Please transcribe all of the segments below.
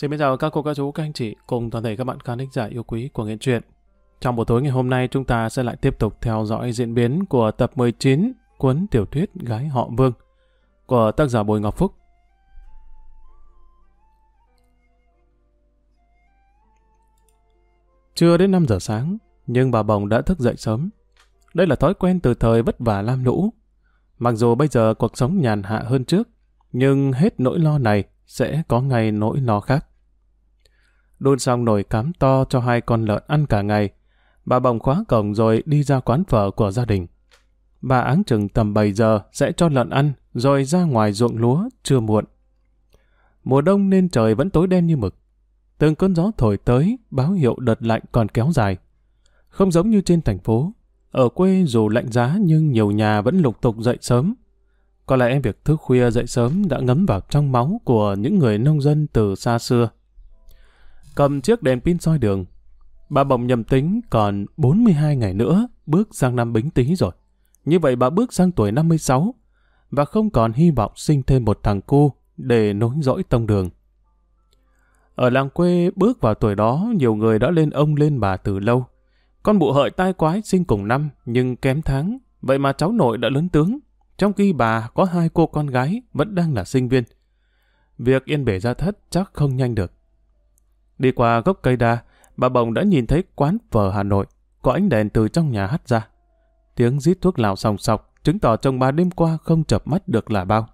Xin chào các cô, các chú, các anh chị cùng toàn thể các bạn khán thính giả yêu quý của Nghiện Truyện. Trong buổi tối ngày hôm nay chúng ta sẽ lại tiếp tục theo dõi diễn biến của tập 19 cuốn tiểu thuyết Gái họ Vương của tác giả Bùi Ngọc Phúc. Chưa đến 5 giờ sáng, nhưng bà Bồng đã thức dậy sớm. Đây là thói quen từ thời vất vả lam lũ. Mặc dù bây giờ cuộc sống nhàn hạ hơn trước, nhưng hết nỗi lo này sẽ có ngày nỗi lo khác. Đun xong nồi cám to cho hai con lợn ăn cả ngày, bà bồng khóa cổng rồi đi ra quán phở của gia đình. Bà áng chừng tầm 7 giờ sẽ cho lợn ăn, rồi ra ngoài ruộng lúa, chưa muộn. Mùa đông nên trời vẫn tối đen như mực. Từng cơn gió thổi tới, báo hiệu đợt lạnh còn kéo dài. Không giống như trên thành phố, ở quê dù lạnh giá nhưng nhiều nhà vẫn lục tục dậy sớm, có lẽ việc thức khuya dậy sớm đã ngấm vào trong máu của những người nông dân từ xa xưa. Cầm chiếc đèn pin soi đường, bà bồng nhầm tính còn 42 ngày nữa bước sang năm bính tý rồi. Như vậy bà bước sang tuổi 56 và không còn hy vọng sinh thêm một thằng cu để nối dõi tông đường. Ở làng quê bước vào tuổi đó nhiều người đã lên ông lên bà từ lâu. Con bụ hợi tai quái sinh cùng năm nhưng kém tháng, vậy mà cháu nội đã lớn tướng trong khi bà có hai cô con gái vẫn đang là sinh viên. Việc yên bể ra thất chắc không nhanh được. Đi qua gốc cây đa, bà Bồng đã nhìn thấy quán phở Hà Nội, có ánh đèn từ trong nhà hắt ra. Tiếng rít thuốc lào sòng sọc, chứng tỏ chồng bà đêm qua không chập mắt được là bao.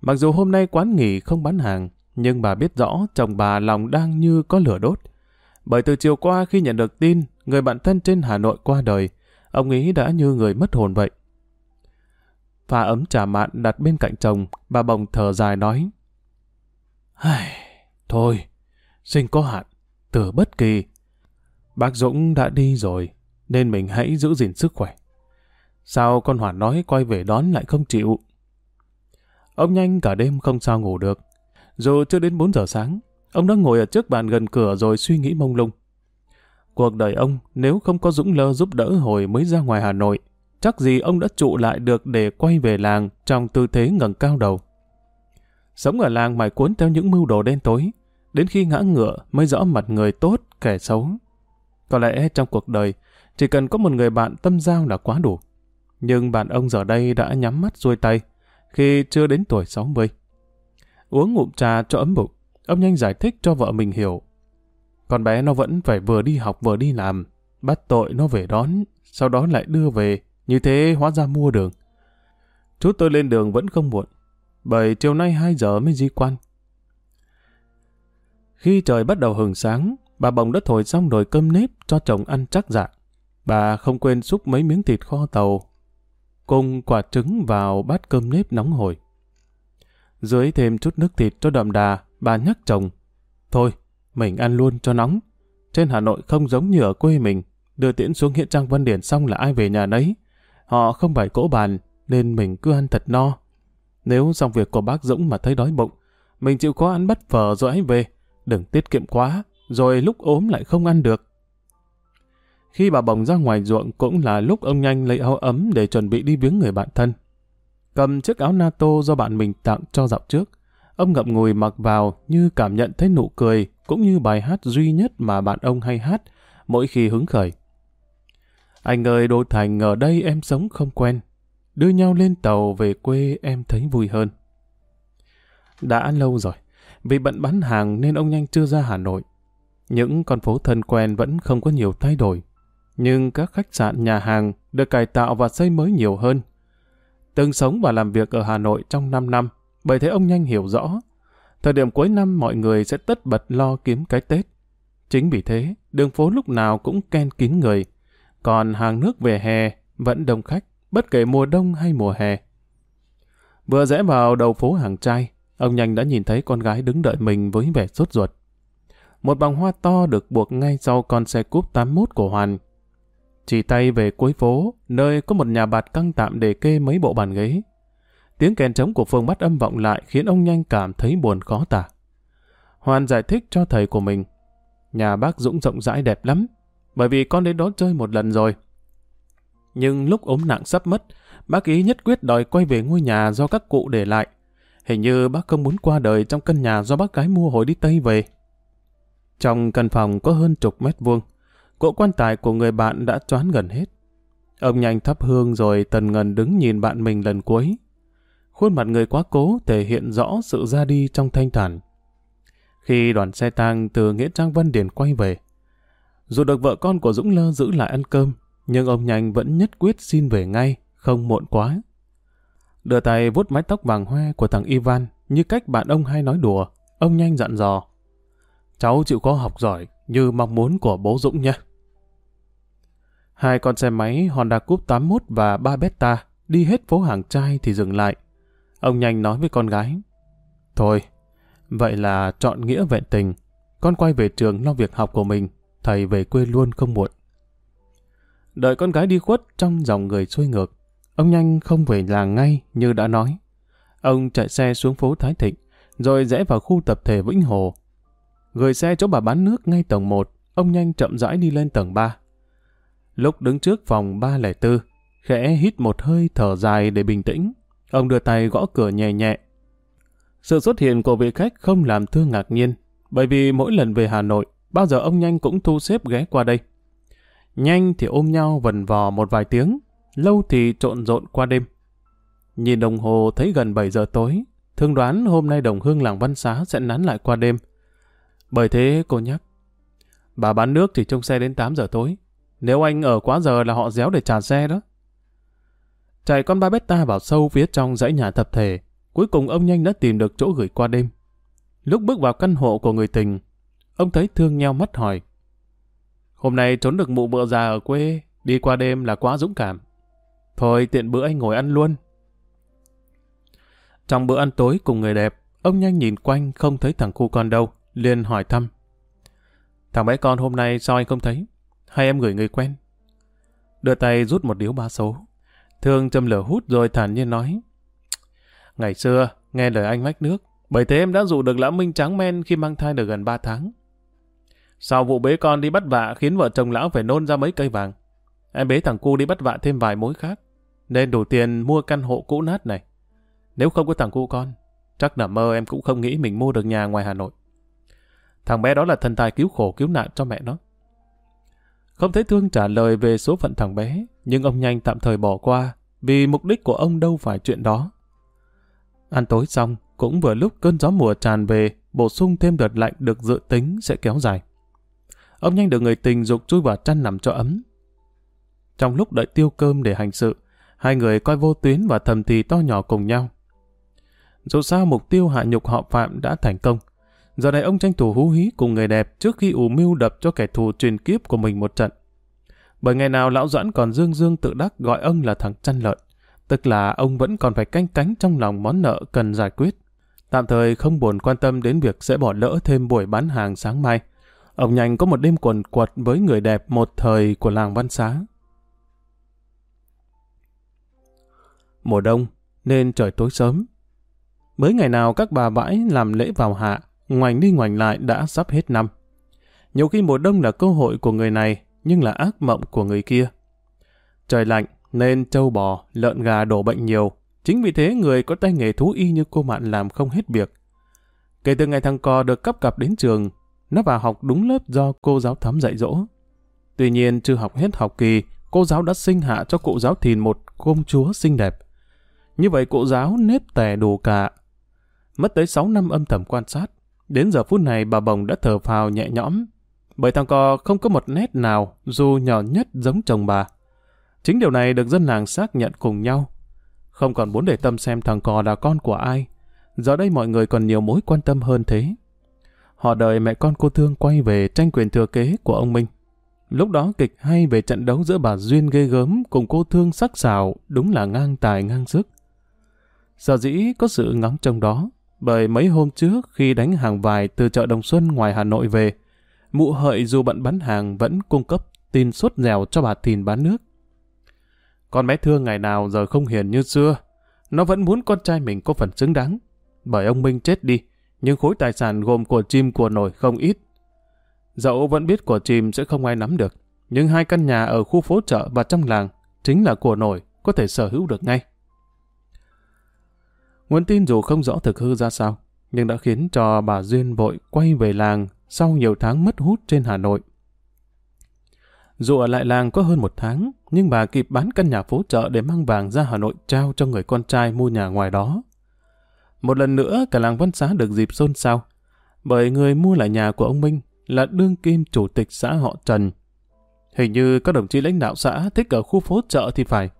Mặc dù hôm nay quán nghỉ không bán hàng, nhưng bà biết rõ chồng bà lòng đang như có lửa đốt. Bởi từ chiều qua khi nhận được tin người bạn thân trên Hà Nội qua đời, ông ấy đã như người mất hồn vậy. Pha ấm trà mạn đặt bên cạnh chồng, bà bồng thở dài nói. Thôi, sinh có hạn, từ bất kỳ. Bác Dũng đã đi rồi, nên mình hãy giữ gìn sức khỏe. Sao con Hoàn nói quay về đón lại không chịu? Ông nhanh cả đêm không sao ngủ được. Dù chưa đến 4 giờ sáng, ông đã ngồi ở trước bàn gần cửa rồi suy nghĩ mông lung. Cuộc đời ông nếu không có Dũng Lơ giúp đỡ hồi mới ra ngoài Hà Nội, chắc gì ông đã trụ lại được để quay về làng trong tư thế ngẩng cao đầu. Sống ở làng mải cuốn theo những mưu đồ đen tối, đến khi ngã ngựa mới rõ mặt người tốt, kẻ xấu. Có lẽ trong cuộc đời, chỉ cần có một người bạn tâm giao là quá đủ. Nhưng bạn ông giờ đây đã nhắm mắt xuôi tay, khi chưa đến tuổi 60. Uống ngụm trà cho ấm bụng, ông nhanh giải thích cho vợ mình hiểu. Con bé nó vẫn phải vừa đi học vừa đi làm, bắt tội nó về đón, sau đó lại đưa về, như thế hóa ra mua đường. Chú tôi lên đường vẫn không muộn, bởi chiều nay 2 giờ mới di quan. Khi trời bắt đầu hừng sáng, bà bồng đã thổi xong nồi cơm nếp cho chồng ăn chắc dạ. Bà không quên xúc mấy miếng thịt kho tàu, cùng quả trứng vào bát cơm nếp nóng hổi. Dưới thêm chút nước thịt cho đậm đà, bà nhắc chồng. Thôi, mình ăn luôn cho nóng. Trên Hà Nội không giống như ở quê mình, đưa tiễn xuống hiện trang Văn Điển xong là ai về nhà đấy. Họ không phải cỗ bàn, nên mình cứ ăn thật no. Nếu xong việc của bác Dũng mà thấy đói bụng, mình chịu khó ăn bắt phở rồi hãy về. Đừng tiết kiệm quá, rồi lúc ốm lại không ăn được. Khi bà bồng ra ngoài ruộng cũng là lúc ông nhanh lấy áo ấm để chuẩn bị đi viếng người bạn thân. Cầm chiếc áo NATO do bạn mình tặng cho dạo trước, ông ngậm ngùi mặc vào như cảm nhận thấy nụ cười cũng như bài hát duy nhất mà bạn ông hay hát mỗi khi hứng khởi. Anh ơi Đô Thành ở đây em sống không quen. Đưa nhau lên tàu về quê em thấy vui hơn. Đã lâu rồi, vì bận bán hàng nên ông nhanh chưa ra Hà Nội. Những con phố thân quen vẫn không có nhiều thay đổi. Nhưng các khách sạn, nhà hàng được cải tạo và xây mới nhiều hơn. Từng sống và làm việc ở Hà Nội trong 5 năm, bởi thế ông nhanh hiểu rõ. Thời điểm cuối năm mọi người sẽ tất bật lo kiếm cái Tết. Chính vì thế, đường phố lúc nào cũng ken kín người, còn hàng nước về hè vẫn đông khách, bất kể mùa đông hay mùa hè. Vừa rẽ vào đầu phố hàng trai, ông nhanh đã nhìn thấy con gái đứng đợi mình với vẻ sốt ruột. Một băng hoa to được buộc ngay sau con xe cúp 81 của Hoàn. Chỉ tay về cuối phố, nơi có một nhà bạt căng tạm để kê mấy bộ bàn ghế. Tiếng kèn trống của Phương bắt âm vọng lại khiến ông nhanh cảm thấy buồn khó tả. Hoàn giải thích cho thầy của mình. Nhà bác Dũng rộng rãi đẹp lắm, bởi vì con đến đó chơi một lần rồi. Nhưng lúc ốm nặng sắp mất, bác ý nhất quyết đòi quay về ngôi nhà do các cụ để lại. Hình như bác không muốn qua đời trong căn nhà do bác gái mua hồi đi Tây về. Trong căn phòng có hơn chục mét vuông, cỗ quan tài của người bạn đã choán gần hết. Ông nhanh thắp hương rồi tần ngần đứng nhìn bạn mình lần cuối. Khuôn mặt người quá cố thể hiện rõ sự ra đi trong thanh thản. Khi đoàn xe tang từ Nghĩa Trang Vân điển quay về, dù được vợ con của Dũng Lơ giữ lại ăn cơm, nhưng ông nhanh vẫn nhất quyết xin về ngay, không muộn quá. Đưa tay vuốt mái tóc vàng hoe của thằng Ivan như cách bạn ông hay nói đùa, ông nhanh dặn dò. Cháu chịu có học giỏi như mong muốn của bố Dũng nhé. Hai con xe máy Honda Cup 81 và ba Beta đi hết phố hàng trai thì dừng lại. Ông nhanh nói với con gái. Thôi, vậy là chọn nghĩa vẹn tình. Con quay về trường lo việc học của mình, thầy về quê luôn không muộn. Đợi con gái đi khuất trong dòng người xuôi ngược. Ông nhanh không về làng ngay như đã nói. Ông chạy xe xuống phố Thái Thịnh, rồi rẽ vào khu tập thể Vĩnh Hồ. Gửi xe chỗ bà bán nước ngay tầng 1, ông nhanh chậm rãi đi lên tầng 3. Lúc đứng trước phòng 304, khẽ hít một hơi thở dài để bình tĩnh. Ông đưa tay gõ cửa nhẹ nhẹ. Sự xuất hiện của vị khách không làm Thương ngạc nhiên, bởi vì mỗi lần về Hà Nội, bao giờ ông Nhanh cũng thu xếp ghé qua đây. Nhanh thì ôm nhau vần vò một vài tiếng, lâu thì trộn rộn qua đêm. Nhìn đồng hồ thấy gần 7 giờ tối, thương đoán hôm nay đồng hương làng văn xá sẽ nán lại qua đêm. Bởi thế cô nhắc, bà bán nước thì trông xe đến 8 giờ tối. Nếu anh ở quá giờ là họ déo để trả xe đó. Chạy con ba beta vào sâu phía trong dãy nhà tập thể, cuối cùng ông nhanh đã tìm được chỗ gửi qua đêm. Lúc bước vào căn hộ của người tình, ông thấy thương nhau mắt hỏi. Hôm nay trốn được mụ vợ già ở quê, đi qua đêm là quá dũng cảm. Thôi tiện bữa anh ngồi ăn luôn. Trong bữa ăn tối cùng người đẹp, ông nhanh nhìn quanh không thấy thằng cu con đâu, liền hỏi thăm. Thằng bé con hôm nay sao anh không thấy? Hay em gửi người quen? Đưa tay rút một điếu ba số. Thương châm lửa hút rồi thản nhiên nói. Ngày xưa, nghe lời anh mách nước, bởi thế em đã dụ được lão Minh trắng men khi mang thai được gần 3 tháng. Sau vụ bế con đi bắt vạ khiến vợ chồng lão phải nôn ra mấy cây vàng. Em bế thằng cu đi bắt vạ thêm vài mối khác, nên đủ tiền mua căn hộ cũ nát này. Nếu không có thằng cu con, chắc là mơ em cũng không nghĩ mình mua được nhà ngoài Hà Nội. Thằng bé đó là thần tài cứu khổ cứu nạn cho mẹ nó. Không thấy Thương trả lời về số phận thằng bé, nhưng ông nhanh tạm thời bỏ qua, vì mục đích của ông đâu phải chuyện đó. Ăn tối xong, cũng vừa lúc cơn gió mùa tràn về, bổ sung thêm đợt lạnh được dự tính sẽ kéo dài. Ông nhanh được người tình dục chui vào chăn nằm cho ấm. Trong lúc đợi tiêu cơm để hành sự, hai người coi vô tuyến và thầm thì to nhỏ cùng nhau. Dù sao mục tiêu hạ nhục họ Phạm đã thành công, Giờ này ông tranh thủ hú hí cùng người đẹp trước khi ủ mưu đập cho kẻ thù truyền kiếp của mình một trận. Bởi ngày nào lão Doãn còn dương dương tự đắc gọi ông là thằng chăn lợn, tức là ông vẫn còn phải canh cánh trong lòng món nợ cần giải quyết. Tạm thời không buồn quan tâm đến việc sẽ bỏ lỡ thêm buổi bán hàng sáng mai. Ông nhanh có một đêm quần quật với người đẹp một thời của làng Văn Xá. Mùa đông, nên trời tối sớm. Mới ngày nào các bà bãi làm lễ vào hạ, ngoảnh đi ngoảnh lại đã sắp hết năm. Nhiều khi mùa đông là cơ hội của người này, nhưng là ác mộng của người kia. Trời lạnh, nên trâu bò, lợn gà đổ bệnh nhiều. Chính vì thế người có tay nghề thú y như cô Mạn làm không hết việc. Kể từ ngày thằng cò được cấp cặp đến trường, nó vào học đúng lớp do cô giáo thắm dạy dỗ. Tuy nhiên chưa học hết học kỳ, cô giáo đã sinh hạ cho cụ giáo thìn một công chúa xinh đẹp. Như vậy cụ giáo nếp tè đủ cả. Mất tới 6 năm âm thầm quan sát, Đến giờ phút này bà Bồng đã thở phào nhẹ nhõm, bởi thằng cò không có một nét nào dù nhỏ nhất giống chồng bà. Chính điều này được dân làng xác nhận cùng nhau. Không còn muốn để tâm xem thằng cò là con của ai. Giờ đây mọi người còn nhiều mối quan tâm hơn thế. Họ đợi mẹ con cô Thương quay về tranh quyền thừa kế của ông Minh. Lúc đó kịch hay về trận đấu giữa bà Duyên ghê gớm cùng cô Thương sắc sảo đúng là ngang tài ngang sức. Sở dĩ có sự ngóng trông đó bởi mấy hôm trước khi đánh hàng vài từ chợ Đồng Xuân ngoài Hà Nội về, mụ hợi dù bận bán hàng vẫn cung cấp tin suốt dẻo cho bà Thìn bán nước. Con bé thương ngày nào giờ không hiền như xưa, nó vẫn muốn con trai mình có phần xứng đáng. Bởi ông Minh chết đi, nhưng khối tài sản gồm của chim của nổi không ít. Dẫu vẫn biết của chim sẽ không ai nắm được, nhưng hai căn nhà ở khu phố chợ và trong làng chính là của nổi, có thể sở hữu được ngay. Nguồn tin dù không rõ thực hư ra sao, nhưng đã khiến cho bà Duyên vội quay về làng sau nhiều tháng mất hút trên Hà Nội. Dù ở lại làng có hơn một tháng, nhưng bà kịp bán căn nhà phố chợ để mang vàng ra Hà Nội trao cho người con trai mua nhà ngoài đó. Một lần nữa, cả làng Văn Xá được dịp xôn xao, bởi người mua lại nhà của ông Minh là đương kim chủ tịch xã họ Trần. Hình như các đồng chí lãnh đạo xã thích ở khu phố chợ thì phải,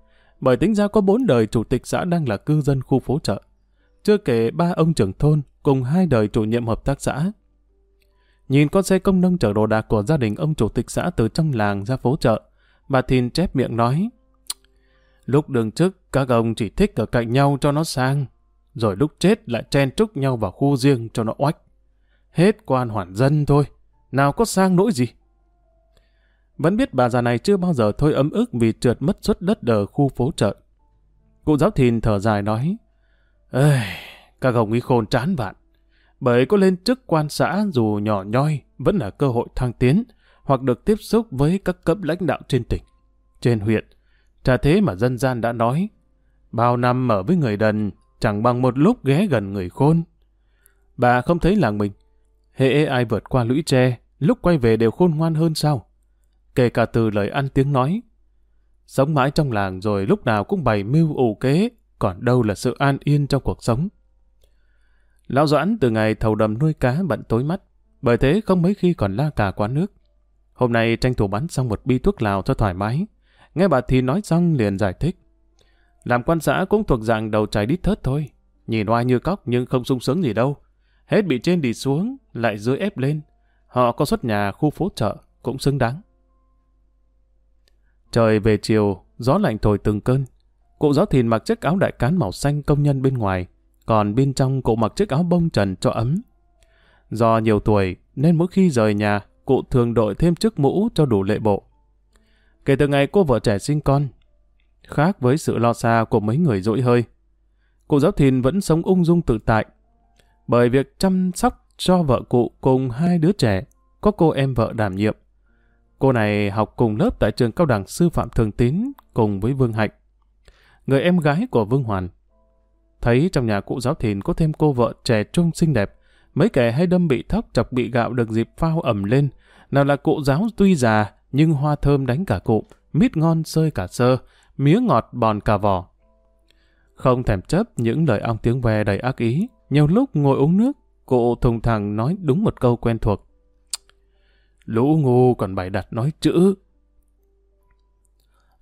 bởi tính ra có bốn đời chủ tịch xã đang là cư dân khu phố chợ. Chưa kể ba ông trưởng thôn cùng hai đời chủ nhiệm hợp tác xã. Nhìn con xe công nông chở đồ đạc của gia đình ông chủ tịch xã từ trong làng ra phố chợ, bà Thìn chép miệng nói, Lúc đường trước, các ông chỉ thích ở cạnh nhau cho nó sang, rồi lúc chết lại chen trúc nhau vào khu riêng cho nó oách. Hết quan hoàn dân thôi, nào có sang nỗi gì. Vẫn biết bà già này chưa bao giờ thôi ấm ức vì trượt mất suất đất ở khu phố chợ. Cụ giáo thìn thở dài nói, Ây, các hồng ý khôn chán vạn. Bởi có lên chức quan xã dù nhỏ nhoi vẫn là cơ hội thăng tiến hoặc được tiếp xúc với các cấp lãnh đạo trên tỉnh, trên huyện. Chả thế mà dân gian đã nói, bao năm ở với người đần chẳng bằng một lúc ghé gần người khôn. Bà không thấy làng mình. Hệ ai vượt qua lũy tre, lúc quay về đều khôn ngoan hơn sao? Kể cả từ lời ăn tiếng nói. Sống mãi trong làng rồi lúc nào cũng bày mưu ủ kế, còn đâu là sự an yên trong cuộc sống. Lão Doãn từ ngày thầu đầm nuôi cá bận tối mắt, bởi thế không mấy khi còn la cà quán nước. Hôm nay tranh thủ bắn xong một bi thuốc lào cho thoải mái. Nghe bà thì nói xong liền giải thích. Làm quan xã cũng thuộc dạng đầu chảy đít thớt thôi. Nhìn oai như cóc nhưng không sung sướng gì đâu. Hết bị trên đi xuống, lại dưới ép lên. Họ có xuất nhà khu phố chợ, cũng xứng đáng. Trời về chiều, gió lạnh thổi từng cơn. Cụ giáo thìn mặc chiếc áo đại cán màu xanh công nhân bên ngoài, còn bên trong cụ mặc chiếc áo bông trần cho ấm. Do nhiều tuổi nên mỗi khi rời nhà, cụ thường đội thêm chiếc mũ cho đủ lệ bộ. Kể từ ngày cô vợ trẻ sinh con, khác với sự lo xa của mấy người dỗi hơi, cụ giáo thìn vẫn sống ung dung tự tại. Bởi việc chăm sóc cho vợ cụ cùng hai đứa trẻ, có cô em vợ đảm nhiệm. Cô này học cùng lớp tại trường cao đẳng sư phạm thường tín cùng với Vương Hạnh. Người em gái của Vương Hoàn. Thấy trong nhà cụ giáo thìn có thêm cô vợ trẻ trung xinh đẹp, mấy kẻ hay đâm bị thóc chọc bị gạo được dịp phao ẩm lên. Nào là cụ giáo tuy già, nhưng hoa thơm đánh cả cụ, mít ngon sơi cả sơ, mía ngọt bòn cả vỏ. Không thèm chấp những lời ong tiếng ve đầy ác ý, nhiều lúc ngồi uống nước, cụ thùng thẳng nói đúng một câu quen thuộc. Lũ ngu còn bày đặt nói chữ.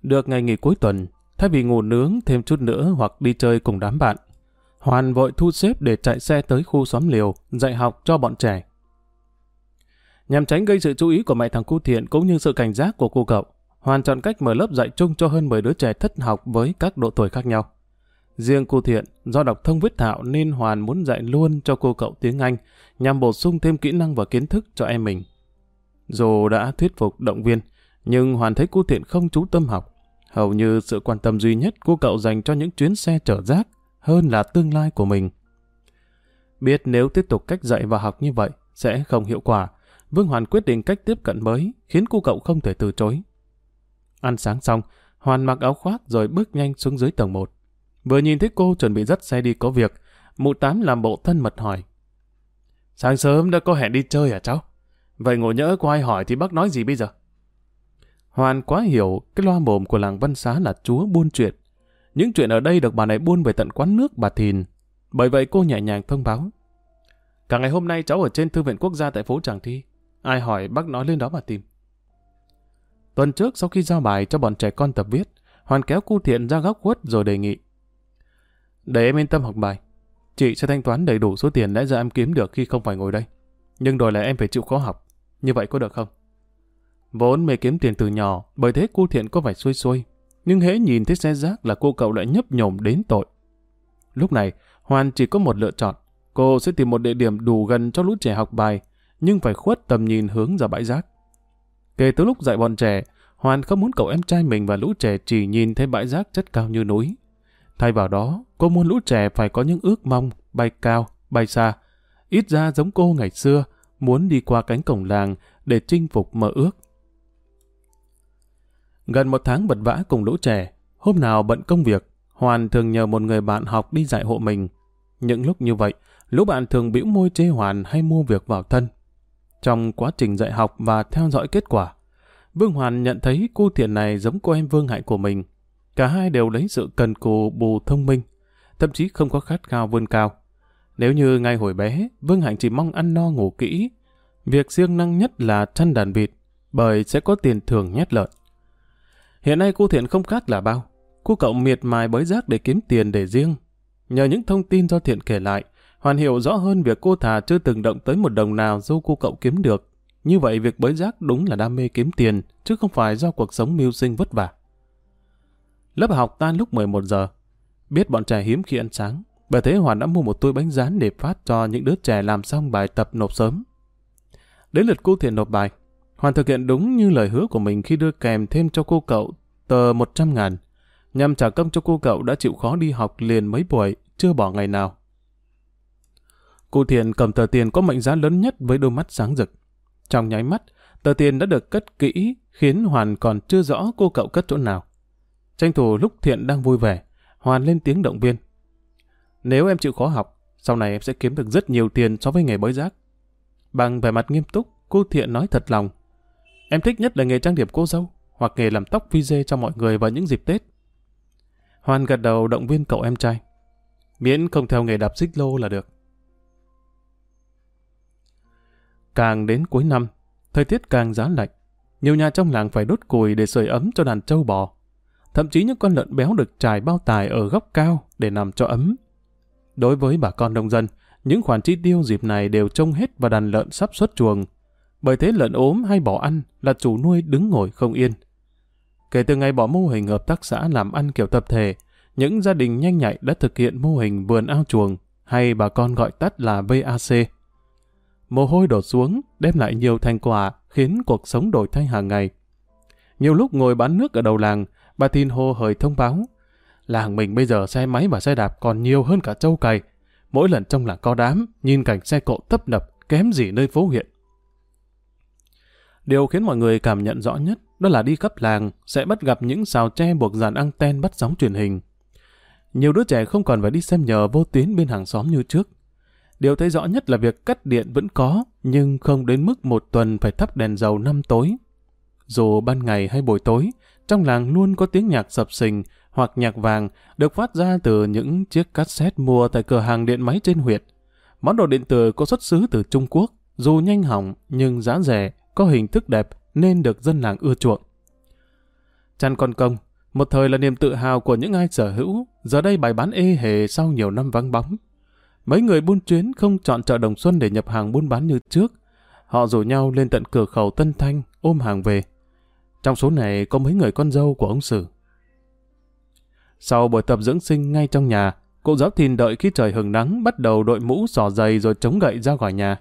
Được ngày nghỉ cuối tuần, thay vì ngủ nướng thêm chút nữa hoặc đi chơi cùng đám bạn, Hoàn vội thu xếp để chạy xe tới khu xóm liều, dạy học cho bọn trẻ. Nhằm tránh gây sự chú ý của mẹ thằng cu thiện cũng như sự cảnh giác của cô cậu, Hoàn chọn cách mở lớp dạy chung cho hơn 10 đứa trẻ thất học với các độ tuổi khác nhau. Riêng cô Thiện, do đọc thông viết thạo nên Hoàn muốn dạy luôn cho cô cậu tiếng Anh, nhằm bổ sung thêm kỹ năng và kiến thức cho em mình. Dù đã thuyết phục động viên, nhưng Hoàn thấy cô Thiện không chú tâm học. Hầu như sự quan tâm duy nhất của cậu dành cho những chuyến xe chở rác hơn là tương lai của mình. Biết nếu tiếp tục cách dạy và học như vậy sẽ không hiệu quả, Vương Hoàn quyết định cách tiếp cận mới, khiến cô cậu không thể từ chối. Ăn sáng xong, Hoàn mặc áo khoác rồi bước nhanh xuống dưới tầng 1. Vừa nhìn thấy cô chuẩn bị dắt xe đi có việc, mụ tám làm bộ thân mật hỏi. Sáng sớm đã có hẹn đi chơi à cháu? Vậy ngộ nhỡ có ai hỏi thì bác nói gì bây giờ? Hoàn quá hiểu cái loa mồm của làng Văn Xá là chúa buôn chuyện. Những chuyện ở đây được bà này buôn về tận quán nước bà Thìn. Bởi vậy cô nhẹ nhàng thông báo. Cả ngày hôm nay cháu ở trên Thư viện Quốc gia tại phố Tràng Thi. Ai hỏi bác nói lên đó mà tìm. Tuần trước sau khi giao bài cho bọn trẻ con tập viết, Hoàn kéo cu thiện ra góc quất rồi đề nghị. Để em yên tâm học bài. Chị sẽ thanh toán đầy đủ số tiền lẽ ra em kiếm được khi không phải ngồi đây. Nhưng đòi là em phải chịu khó học. Như vậy có được không? Vốn mê kiếm tiền từ nhỏ, bởi thế cô thiện có vẻ xuôi xuôi. Nhưng hễ nhìn thấy xe rác là cô cậu lại nhấp nhổm đến tội. Lúc này, Hoàn chỉ có một lựa chọn. Cô sẽ tìm một địa điểm đủ gần cho lũ trẻ học bài, nhưng phải khuất tầm nhìn hướng ra bãi rác. Kể từ lúc dạy bọn trẻ, Hoàn không muốn cậu em trai mình và lũ trẻ chỉ nhìn thấy bãi rác chất cao như núi. Thay vào đó, cô muốn lũ trẻ phải có những ước mong, bay cao, bay xa. Ít ra giống cô ngày xưa, muốn đi qua cánh cổng làng để chinh phục mơ ước. Gần một tháng vật vã cùng lũ trẻ, hôm nào bận công việc, Hoàn thường nhờ một người bạn học đi dạy hộ mình. Những lúc như vậy, lũ bạn thường bĩu môi chê hoàn hay mua việc vào thân. Trong quá trình dạy học và theo dõi kết quả, Vương Hoàn nhận thấy cô thiện này giống cô em Vương Hạnh của mình. Cả hai đều lấy sự cần cù bù thông minh, thậm chí không có khát khao vươn cao. Nếu như ngay hồi bé, Vương Hạnh chỉ mong ăn no ngủ kỹ, việc siêng năng nhất là chăn đàn vịt, bởi sẽ có tiền thưởng nhét lợn. Hiện nay cô Thiện không khác là bao. Cô cậu miệt mài bới rác để kiếm tiền để riêng. Nhờ những thông tin do Thiện kể lại, Hoàn hiểu rõ hơn việc cô thà chưa từng động tới một đồng nào do cô cậu kiếm được. Như vậy việc bới rác đúng là đam mê kiếm tiền, chứ không phải do cuộc sống mưu sinh vất vả. Lớp học tan lúc 11 giờ. Biết bọn trẻ hiếm khi ăn sáng, bởi thế Hoàn đã mua một túi bánh rán để phát cho những đứa trẻ làm xong bài tập nộp sớm. Đến lượt cô Thiện nộp bài, Hoàn thực hiện đúng như lời hứa của mình khi đưa kèm thêm cho cô cậu tờ 100 ngàn, nhằm trả công cho cô cậu đã chịu khó đi học liền mấy buổi, chưa bỏ ngày nào. Cô Thiện cầm tờ tiền có mệnh giá lớn nhất với đôi mắt sáng rực. Trong nháy mắt, tờ tiền đã được cất kỹ, khiến Hoàn còn chưa rõ cô cậu cất chỗ nào. Tranh thủ lúc Thiện đang vui vẻ, Hoàn lên tiếng động viên. Nếu em chịu khó học, sau này em sẽ kiếm được rất nhiều tiền so với nghề bới rác. Bằng vẻ mặt nghiêm túc, cô Thiện nói thật lòng. Em thích nhất là nghề trang điểm cô dâu, hoặc nghề làm tóc vi dê cho mọi người vào những dịp Tết. Hoàn gật đầu động viên cậu em trai. Miễn không theo nghề đạp xích lô là được. Càng đến cuối năm, thời tiết càng giá lạnh. Nhiều nhà trong làng phải đốt củi để sưởi ấm cho đàn trâu bò. Thậm chí những con lợn béo được trải bao tải ở góc cao để nằm cho ấm. Đối với bà con nông dân, những khoản chi tiêu dịp này đều trông hết vào đàn lợn sắp xuất chuồng. Bởi thế lợn ốm hay bỏ ăn là chủ nuôi đứng ngồi không yên. Kể từ ngày bỏ mô hình hợp tác xã làm ăn kiểu tập thể, những gia đình nhanh nhạy đã thực hiện mô hình vườn ao chuồng, hay bà con gọi tắt là VAC. Mồ hôi đổ xuống, đem lại nhiều thành quả, khiến cuộc sống đổi thay hàng ngày. Nhiều lúc ngồi bán nước ở đầu làng, bà tin hô hời thông báo. Làng mình bây giờ xe máy và xe đạp còn nhiều hơn cả châu cày. Mỗi lần trong làng có đám, nhìn cảnh xe cộ tấp nập, kém gì nơi phố huyện. Điều khiến mọi người cảm nhận rõ nhất đó là đi khắp làng sẽ bắt gặp những xào tre buộc dàn anten bắt sóng truyền hình. Nhiều đứa trẻ không còn phải đi xem nhờ vô tuyến bên hàng xóm như trước. Điều thấy rõ nhất là việc cắt điện vẫn có, nhưng không đến mức một tuần phải thắp đèn dầu năm tối. Dù ban ngày hay buổi tối, trong làng luôn có tiếng nhạc sập sình hoặc nhạc vàng được phát ra từ những chiếc cassette mua tại cửa hàng điện máy trên huyện. Món đồ điện tử có xuất xứ từ Trung Quốc, dù nhanh hỏng nhưng giá rẻ, có hình thức đẹp nên được dân làng ưa chuộng. Chăn con công, một thời là niềm tự hào của những ai sở hữu, giờ đây bày bán ê hề sau nhiều năm vắng bóng. Mấy người buôn chuyến không chọn chợ Đồng Xuân để nhập hàng buôn bán như trước. Họ rủ nhau lên tận cửa khẩu Tân Thanh ôm hàng về. Trong số này có mấy người con dâu của ông Sử. Sau buổi tập dưỡng sinh ngay trong nhà, cụ giáo thìn đợi khi trời hừng nắng bắt đầu đội mũ sỏ dày rồi chống gậy ra khỏi nhà.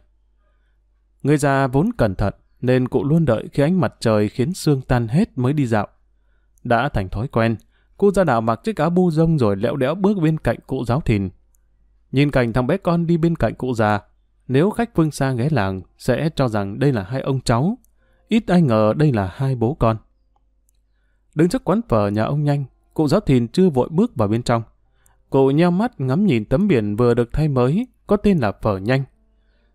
Người già vốn cẩn thận nên cụ luôn đợi khi ánh mặt trời khiến xương tan hết mới đi dạo. Đã thành thói quen, cụ ra đạo mặc chiếc áo bu rông rồi lẽo đẽo bước bên cạnh cụ giáo thìn. Nhìn cảnh thằng bé con đi bên cạnh cụ già, nếu khách phương xa ghé làng sẽ cho rằng đây là hai ông cháu, ít ai ngờ đây là hai bố con. Đứng trước quán phở nhà ông Nhanh, cụ giáo thìn chưa vội bước vào bên trong. Cụ nheo mắt ngắm nhìn tấm biển vừa được thay mới, có tên là phở nhanh.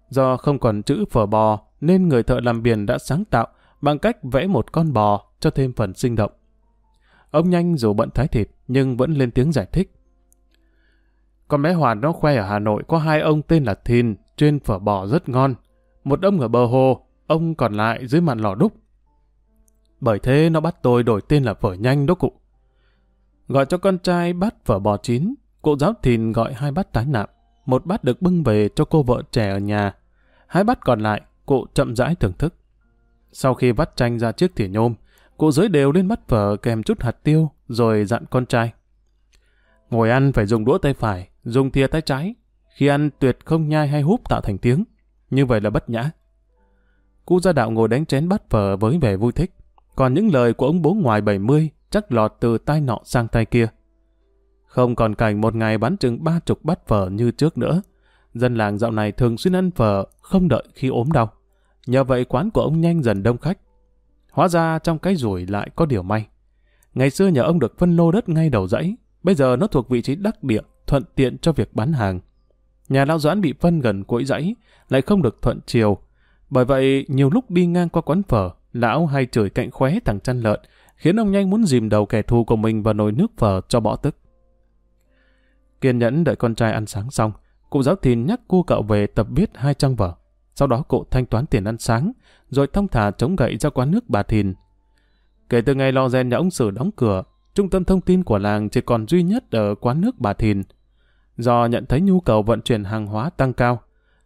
Do không còn chữ phở bò, nên người thợ làm biển đã sáng tạo bằng cách vẽ một con bò cho thêm phần sinh động. Ông Nhanh dù bận thái thịt, nhưng vẫn lên tiếng giải thích. Con bé Hoàn nó khoe ở Hà Nội có hai ông tên là Thìn, chuyên phở bò rất ngon. Một ông ở bờ hồ, ông còn lại dưới màn lò đúc. Bởi thế nó bắt tôi đổi tên là phở nhanh đó cụ. Gọi cho con trai bát phở bò chín, cụ giáo Thìn gọi hai bát tái nạm. Một bát được bưng về cho cô vợ trẻ ở nhà. Hai bát còn lại, cụ chậm rãi thưởng thức. Sau khi vắt chanh ra chiếc thìa nhôm, cụ dưới đều lên bát phở kèm chút hạt tiêu, rồi dặn con trai. Ngồi ăn phải dùng đũa tay phải, dùng thìa tay trái. Khi ăn tuyệt không nhai hay húp tạo thành tiếng. Như vậy là bất nhã. Cụ gia đạo ngồi đánh chén bát phở với vẻ vui thích. Còn những lời của ông bố ngoài 70 chắc lọt từ tai nọ sang tai kia. Không còn cảnh một ngày bán chừng ba chục bát phở như trước nữa. Dân làng dạo này thường xuyên ăn phở, không đợi khi ốm đau. Nhờ vậy quán của ông nhanh dần đông khách. Hóa ra trong cái rủi lại có điều may. Ngày xưa nhà ông được phân lô đất ngay đầu dãy, bây giờ nó thuộc vị trí đắc địa, thuận tiện cho việc bán hàng. Nhà lão Doãn bị phân gần cuối dãy, lại không được thuận chiều. Bởi vậy, nhiều lúc đi ngang qua quán phở, lão hay chửi cạnh khóe thằng chăn lợn, khiến ông nhanh muốn dìm đầu kẻ thù của mình vào nồi nước phở cho bỏ tức. Kiên nhẫn đợi con trai ăn sáng xong, cụ giáo thìn nhắc cô cậu về tập viết hai trang vở. Sau đó cụ thanh toán tiền ăn sáng, rồi thông thả chống gậy ra quán nước bà Thìn. Kể từ ngày lò rèn nhà ông Sử đóng cửa, trung tâm thông tin của làng chỉ còn duy nhất ở quán nước bà Thìn. Do nhận thấy nhu cầu vận chuyển hàng hóa tăng cao,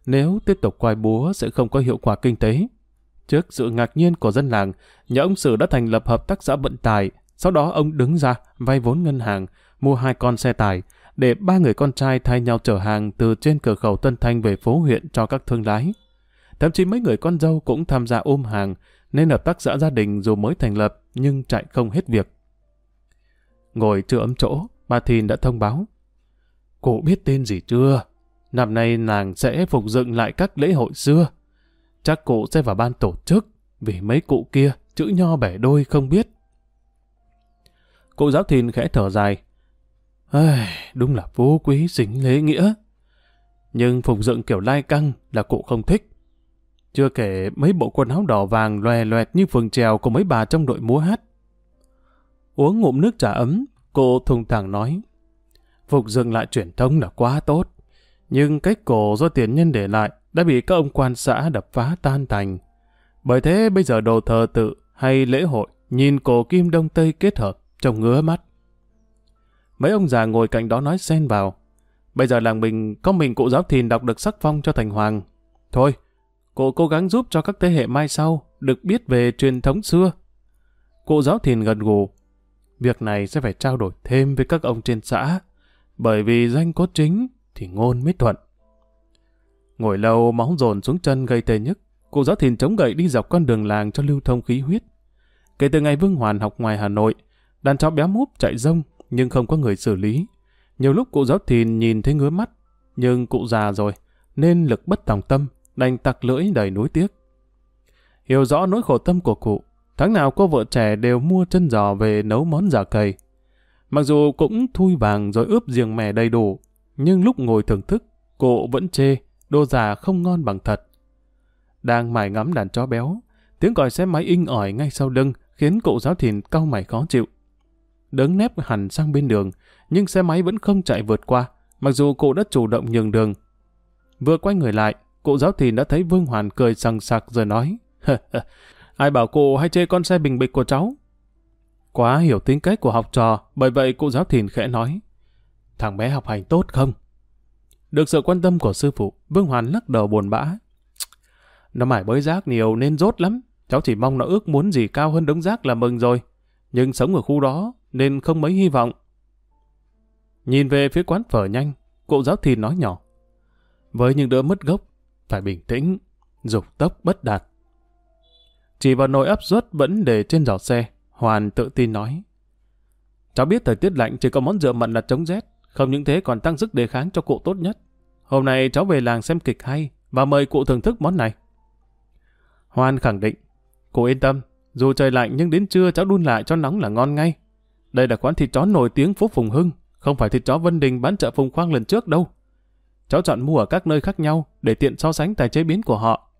nếu tiếp tục quay búa sẽ không có hiệu quả kinh tế. Trước sự ngạc nhiên của dân làng, nhà ông Sử đã thành lập hợp tác xã vận tải, sau đó ông đứng ra vay vốn ngân hàng, mua hai con xe tải, để ba người con trai thay nhau chở hàng từ trên cửa khẩu Tân Thanh về phố huyện cho các thương lái. Thậm chí mấy người con dâu cũng tham gia ôm hàng, nên hợp tác xã gia đình dù mới thành lập nhưng chạy không hết việc. Ngồi chưa ấm chỗ, bà Thìn đã thông báo. Cụ biết tên gì chưa? Năm nay nàng sẽ phục dựng lại các lễ hội xưa. Chắc cụ sẽ vào ban tổ chức, vì mấy cụ kia chữ nho bẻ đôi không biết. Cụ giáo thìn khẽ thở dài. Đúng là phú quý dính lễ nghĩa. Nhưng phục dựng kiểu lai căng là cụ không thích. Chưa kể mấy bộ quần áo đỏ vàng loè loẹt như phường trèo của mấy bà trong đội múa hát. Uống ngụm nước trà ấm, cô thùng thẳng nói. Phục dựng lại truyền thống là quá tốt. Nhưng cách cổ do tiền nhân để lại đã bị các ông quan xã đập phá tan thành. Bởi thế bây giờ đồ thờ tự hay lễ hội nhìn cổ kim đông tây kết hợp trông ngứa mắt. Mấy ông già ngồi cạnh đó nói xen vào. Bây giờ làng mình có mình cụ giáo thìn đọc được sắc phong cho thành hoàng. Thôi, cụ cố gắng giúp cho các thế hệ mai sau được biết về truyền thống xưa. Cụ giáo thìn gần gù. Việc này sẽ phải trao đổi thêm với các ông trên xã, bởi vì danh cốt chính thì ngôn mới thuận. Ngồi lâu máu dồn xuống chân gây tê nhức, cụ giáo thìn chống gậy đi dọc con đường làng cho lưu thông khí huyết. Kể từ ngày Vương Hoàn học ngoài Hà Nội, đàn chó béo múp chạy rông nhưng không có người xử lý. Nhiều lúc cụ giáo thìn nhìn thấy ngứa mắt, nhưng cụ già rồi, nên lực bất tòng tâm, đành tặc lưỡi đầy núi tiếc. Hiểu rõ nỗi khổ tâm của cụ, tháng nào cô vợ trẻ đều mua chân giò về nấu món giả cầy. Mặc dù cũng thui vàng rồi ướp giềng mè đầy đủ, nhưng lúc ngồi thưởng thức, cụ vẫn chê, đồ giả không ngon bằng thật. Đang mải ngắm đàn chó béo, tiếng còi xe máy inh ỏi ngay sau lưng khiến cụ giáo thìn cau mày khó chịu. Đứng nép hẳn sang bên đường, nhưng xe máy vẫn không chạy vượt qua, mặc dù cụ đã chủ động nhường đường. Vừa quay người lại, cụ giáo thìn đã thấy Vương Hoàn cười sằng sặc rồi nói, ai bảo cụ hay chê con xe bình bịch của cháu? Quá hiểu tính cách của học trò, bởi vậy cụ giáo thìn khẽ nói, thằng bé học hành tốt không? Được sự quan tâm của sư phụ, Vương Hoàn lắc đầu buồn bã. Nó mải bới rác nhiều nên rốt lắm, cháu chỉ mong nó ước muốn gì cao hơn đống rác là mừng rồi. Nhưng sống ở khu đó nên không mấy hy vọng. Nhìn về phía quán phở nhanh, cụ giáo thìn nói nhỏ. Với những đứa mất gốc, phải bình tĩnh, dục tốc bất đạt. Chỉ vào nồi áp suất vẫn để trên giỏ xe, Hoàn tự tin nói. Cháu biết thời tiết lạnh chỉ có món rượu mặn là chống rét, không những thế còn tăng sức đề kháng cho cụ tốt nhất. Hôm nay cháu về làng xem kịch hay và mời cụ thưởng thức món này. Hoan khẳng định, cụ yên tâm, dù trời lạnh nhưng đến trưa cháu đun lại cho nóng là ngon ngay. Đây là quán thịt chó nổi tiếng phố Phùng Hưng, không phải thịt chó Vân Đình bán chợ Phùng Khoang lần trước đâu. Cháu chọn mua ở các nơi khác nhau để tiện so sánh tài chế biến của họ.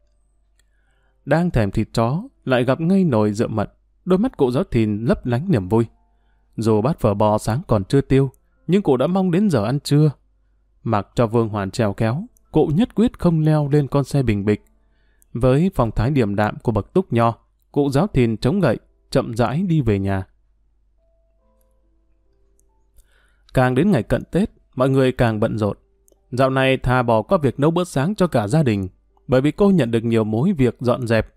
Đang thèm thịt chó, lại gặp ngay nồi rượu mật đôi mắt cụ giáo thìn lấp lánh niềm vui. Dù bát phở bò sáng còn chưa tiêu, nhưng cụ đã mong đến giờ ăn trưa. Mặc cho Vương Hoàn trèo kéo, cụ nhất quyết không leo lên con xe bình bịch. Với phong thái điềm đạm của bậc túc nho, cụ giáo thìn chống gậy, chậm rãi đi về nhà. Càng đến ngày cận Tết, mọi người càng bận rộn. Dạo này thà bỏ qua việc nấu bữa sáng cho cả gia đình, bởi vì cô nhận được nhiều mối việc dọn dẹp.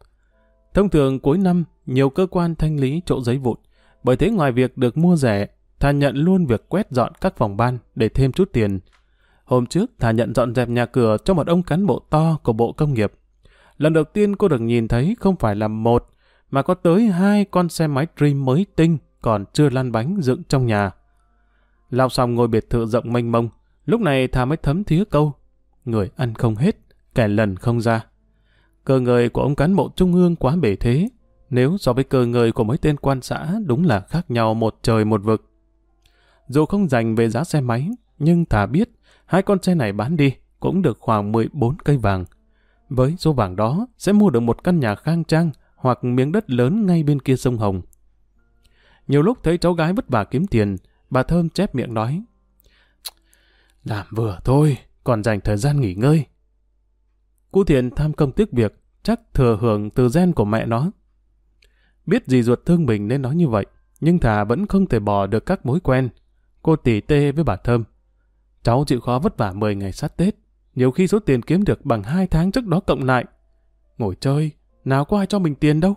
Thông thường cuối năm, nhiều cơ quan thanh lý chỗ giấy vụn, bởi thế ngoài việc được mua rẻ, thà nhận luôn việc quét dọn các phòng ban để thêm chút tiền. Hôm trước, thà nhận dọn dẹp nhà cửa cho một ông cán bộ to của Bộ Công nghiệp. Lần đầu tiên cô được nhìn thấy không phải là một, mà có tới hai con xe máy Dream mới tinh còn chưa lăn bánh dựng trong nhà. Lao xong ngôi biệt thự rộng mênh mông, lúc này thà mới thấm thía câu. Người ăn không hết, kẻ lần không ra. Cơ người của ông cán bộ trung ương quá bể thế, nếu so với cơ người của mấy tên quan xã đúng là khác nhau một trời một vực. Dù không dành về giá xe máy, nhưng thà biết hai con xe này bán đi, cũng được khoảng 14 cây vàng. Với số vàng đó, sẽ mua được một căn nhà khang trang hoặc miếng đất lớn ngay bên kia sông Hồng. Nhiều lúc thấy cháu gái vất vả kiếm tiền, bà Thơm chép miệng nói. Làm vừa thôi, còn dành thời gian nghỉ ngơi. Cụ Thiện tham công tiếc việc, chắc thừa hưởng từ gen của mẹ nó. Biết gì ruột thương mình nên nói như vậy, nhưng thà vẫn không thể bỏ được các mối quen. Cô tỉ tê với bà Thơm. Cháu chịu khó vất vả 10 ngày sát Tết, nhiều khi số tiền kiếm được bằng 2 tháng trước đó cộng lại. Ngồi chơi, nào có ai cho mình tiền đâu.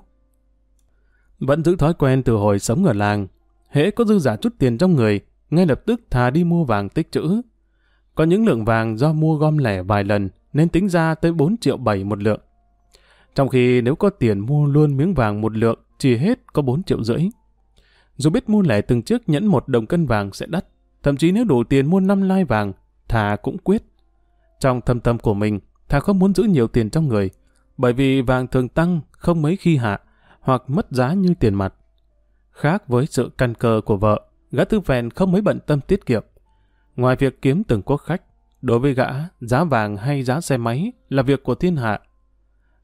Vẫn giữ thói quen từ hồi sống ở làng. Hễ có dư giả chút tiền trong người, ngay lập tức thà đi mua vàng tích trữ. Có những lượng vàng do mua gom lẻ vài lần, nên tính ra tới 4 triệu 7 một lượng. Trong khi nếu có tiền mua luôn miếng vàng một lượng, chỉ hết có 4 triệu rưỡi. Dù biết mua lẻ từng chiếc nhẫn một đồng cân vàng sẽ đắt, thậm chí nếu đủ tiền mua 5 lai vàng, thà cũng quyết. Trong thâm tâm của mình, thà không muốn giữ nhiều tiền trong người, bởi vì vàng thường tăng không mấy khi hạ, hoặc mất giá như tiền mặt. Khác với sự căn cơ của vợ, gã tư phèn không mấy bận tâm tiết kiệm. Ngoài việc kiếm từng quốc khách, đối với gã, giá vàng hay giá xe máy là việc của thiên hạ.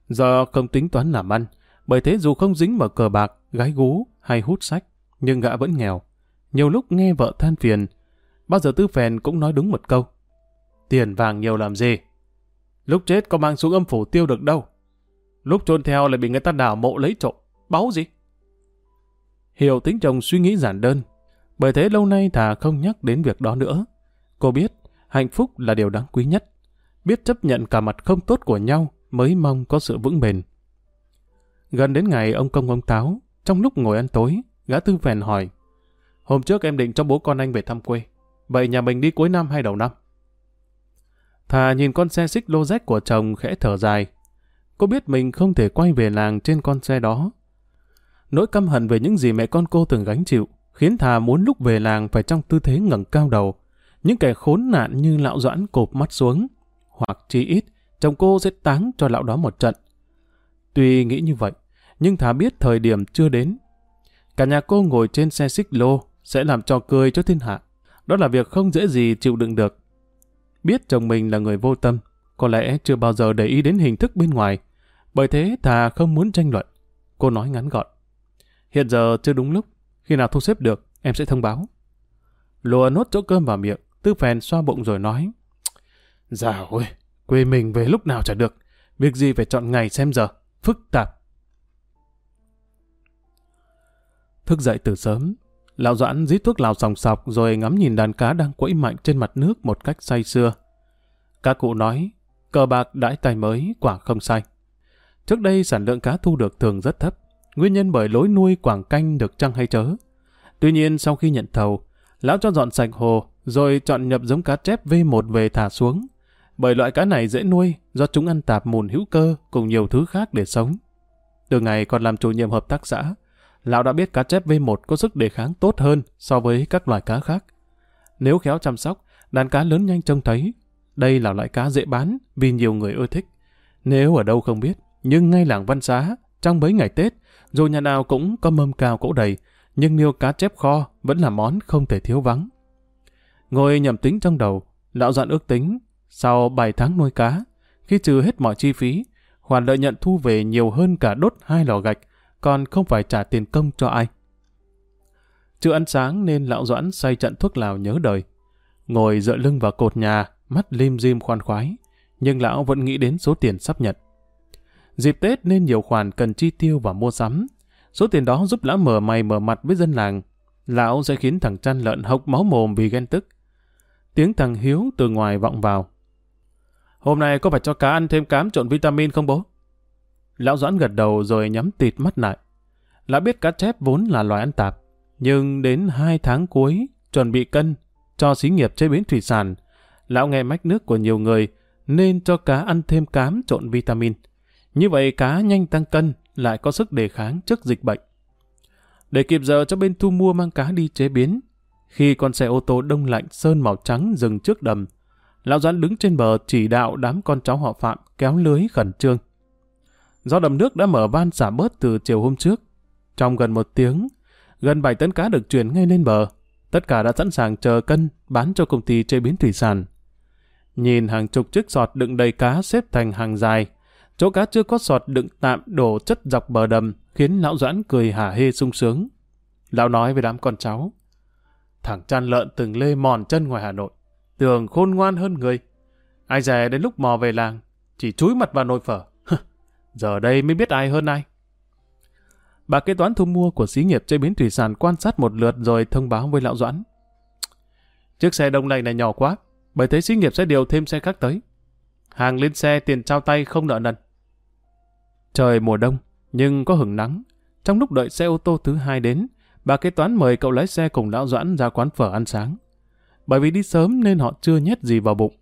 Do không tính toán làm ăn, bởi thế dù không dính vào cờ bạc, gái gú hay hút sách, nhưng gã vẫn nghèo. Nhiều lúc nghe vợ than phiền, bao giờ tư phèn cũng nói đúng một câu. Tiền vàng nhiều làm gì? Lúc chết có mang xuống âm phủ tiêu được đâu. Lúc trôn theo lại bị người ta đào mộ lấy trộm. Báu gì? Hiểu tính chồng suy nghĩ giản đơn. Bởi thế lâu nay thà không nhắc đến việc đó nữa. Cô biết, hạnh phúc là điều đáng quý nhất. Biết chấp nhận cả mặt không tốt của nhau mới mong có sự vững bền. Gần đến ngày ông công ông táo, trong lúc ngồi ăn tối, gã tư phèn hỏi. Hôm trước em định cho bố con anh về thăm quê. Vậy nhà mình đi cuối năm hay đầu năm? Thà nhìn con xe xích lô rách của chồng khẽ thở dài. Cô biết mình không thể quay về làng trên con xe đó. Nỗi căm hận về những gì mẹ con cô từng gánh chịu, khiến Thà muốn lúc về làng phải trong tư thế ngẩng cao đầu. Những kẻ khốn nạn như lão doãn cộp mắt xuống. Hoặc chi ít, chồng cô sẽ táng cho lão đó một trận. Tuy nghĩ như vậy, nhưng Thà biết thời điểm chưa đến. Cả nhà cô ngồi trên xe xích lô sẽ làm trò cười cho thiên hạ. Đó là việc không dễ gì chịu đựng được. Biết chồng mình là người vô tâm, có lẽ chưa bao giờ để ý đến hình thức bên ngoài. Bởi thế Thà không muốn tranh luận. Cô nói ngắn gọn. Hiện giờ chưa đúng lúc, khi nào thu xếp được, em sẽ thông báo. Lùa nốt chỗ cơm vào miệng, tư phèn xoa bụng rồi nói. Dạ ôi, quê mình về lúc nào chả được, việc gì phải chọn ngày xem giờ, phức tạp. Thức dậy từ sớm, lão Doãn dít thuốc lào sòng sọc rồi ngắm nhìn đàn cá đang quẫy mạnh trên mặt nước một cách say sưa. Các cụ nói, cờ bạc đãi tay mới quả không sai. Trước đây sản lượng cá thu được thường rất thấp, nguyên nhân bởi lối nuôi quảng canh được chăng hay chớ. Tuy nhiên sau khi nhận thầu, lão cho dọn sạch hồ, rồi chọn nhập giống cá chép V1 về thả xuống. Bởi loại cá này dễ nuôi, do chúng ăn tạp mùn hữu cơ cùng nhiều thứ khác để sống. Từ ngày còn làm chủ nhiệm hợp tác xã, lão đã biết cá chép V1 có sức đề kháng tốt hơn so với các loài cá khác. Nếu khéo chăm sóc, đàn cá lớn nhanh trông thấy. Đây là loại cá dễ bán vì nhiều người ưa thích. Nếu ở đâu không biết, nhưng ngay làng Văn Xá, trong mấy ngày Tết, dù nhà nào cũng có mâm cao cỗ đầy, nhưng niêu cá chép kho vẫn là món không thể thiếu vắng. Ngồi nhầm tính trong đầu, lão dặn ước tính, sau 7 tháng nuôi cá, khi trừ hết mọi chi phí, khoản lợi nhận thu về nhiều hơn cả đốt hai lò gạch, còn không phải trả tiền công cho ai. Chưa ăn sáng nên lão Doãn say trận thuốc lào nhớ đời. Ngồi dựa lưng vào cột nhà, mắt lim dim khoan khoái, nhưng lão vẫn nghĩ đến số tiền sắp nhận. Dịp Tết nên nhiều khoản cần chi tiêu và mua sắm. Số tiền đó giúp lão mở mày mở mặt với dân làng. Lão sẽ khiến thằng chăn lợn hộc máu mồm vì ghen tức. Tiếng thằng Hiếu từ ngoài vọng vào. Hôm nay có phải cho cá ăn thêm cám trộn vitamin không bố? Lão Doãn gật đầu rồi nhắm tịt mắt lại. Lão biết cá chép vốn là loài ăn tạp, nhưng đến hai tháng cuối, chuẩn bị cân, cho xí nghiệp chế biến thủy sản, lão nghe mách nước của nhiều người nên cho cá ăn thêm cám trộn vitamin. Như vậy cá nhanh tăng cân, lại có sức đề kháng trước dịch bệnh. Để kịp giờ cho bên thu mua mang cá đi chế biến, khi con xe ô tô đông lạnh sơn màu trắng dừng trước đầm, lão doãn đứng trên bờ chỉ đạo đám con cháu họ Phạm kéo lưới khẩn trương. Do đầm nước đã mở van xả bớt từ chiều hôm trước, trong gần một tiếng, gần 7 tấn cá được chuyển ngay lên bờ. Tất cả đã sẵn sàng chờ cân bán cho công ty chế biến thủy sản. Nhìn hàng chục chiếc sọt đựng đầy cá xếp thành hàng dài. Chỗ cá chưa có sọt đựng tạm đổ chất dọc bờ đầm, khiến lão Doãn cười hả hê sung sướng. Lão nói với đám con cháu. Thằng chăn lợn từng lê mòn chân ngoài Hà Nội. Tưởng khôn ngoan hơn người. Ai dè đến lúc mò về làng, chỉ chúi mặt vào nồi phở. Giờ đây mới biết ai hơn ai. Bà kế toán thu mua của xí nghiệp chế biến thủy sản quan sát một lượt rồi thông báo với lão Doãn. Chiếc xe đông lạnh này nhỏ quá, bởi thế xí nghiệp sẽ điều thêm xe khác tới. Hàng lên xe tiền trao tay không nợ nần. Trời mùa đông, nhưng có hừng nắng. Trong lúc đợi xe ô tô thứ hai đến, bà kế toán mời cậu lái xe cùng lão Doãn ra quán phở ăn sáng. Bởi vì đi sớm nên họ chưa nhét gì vào bụng.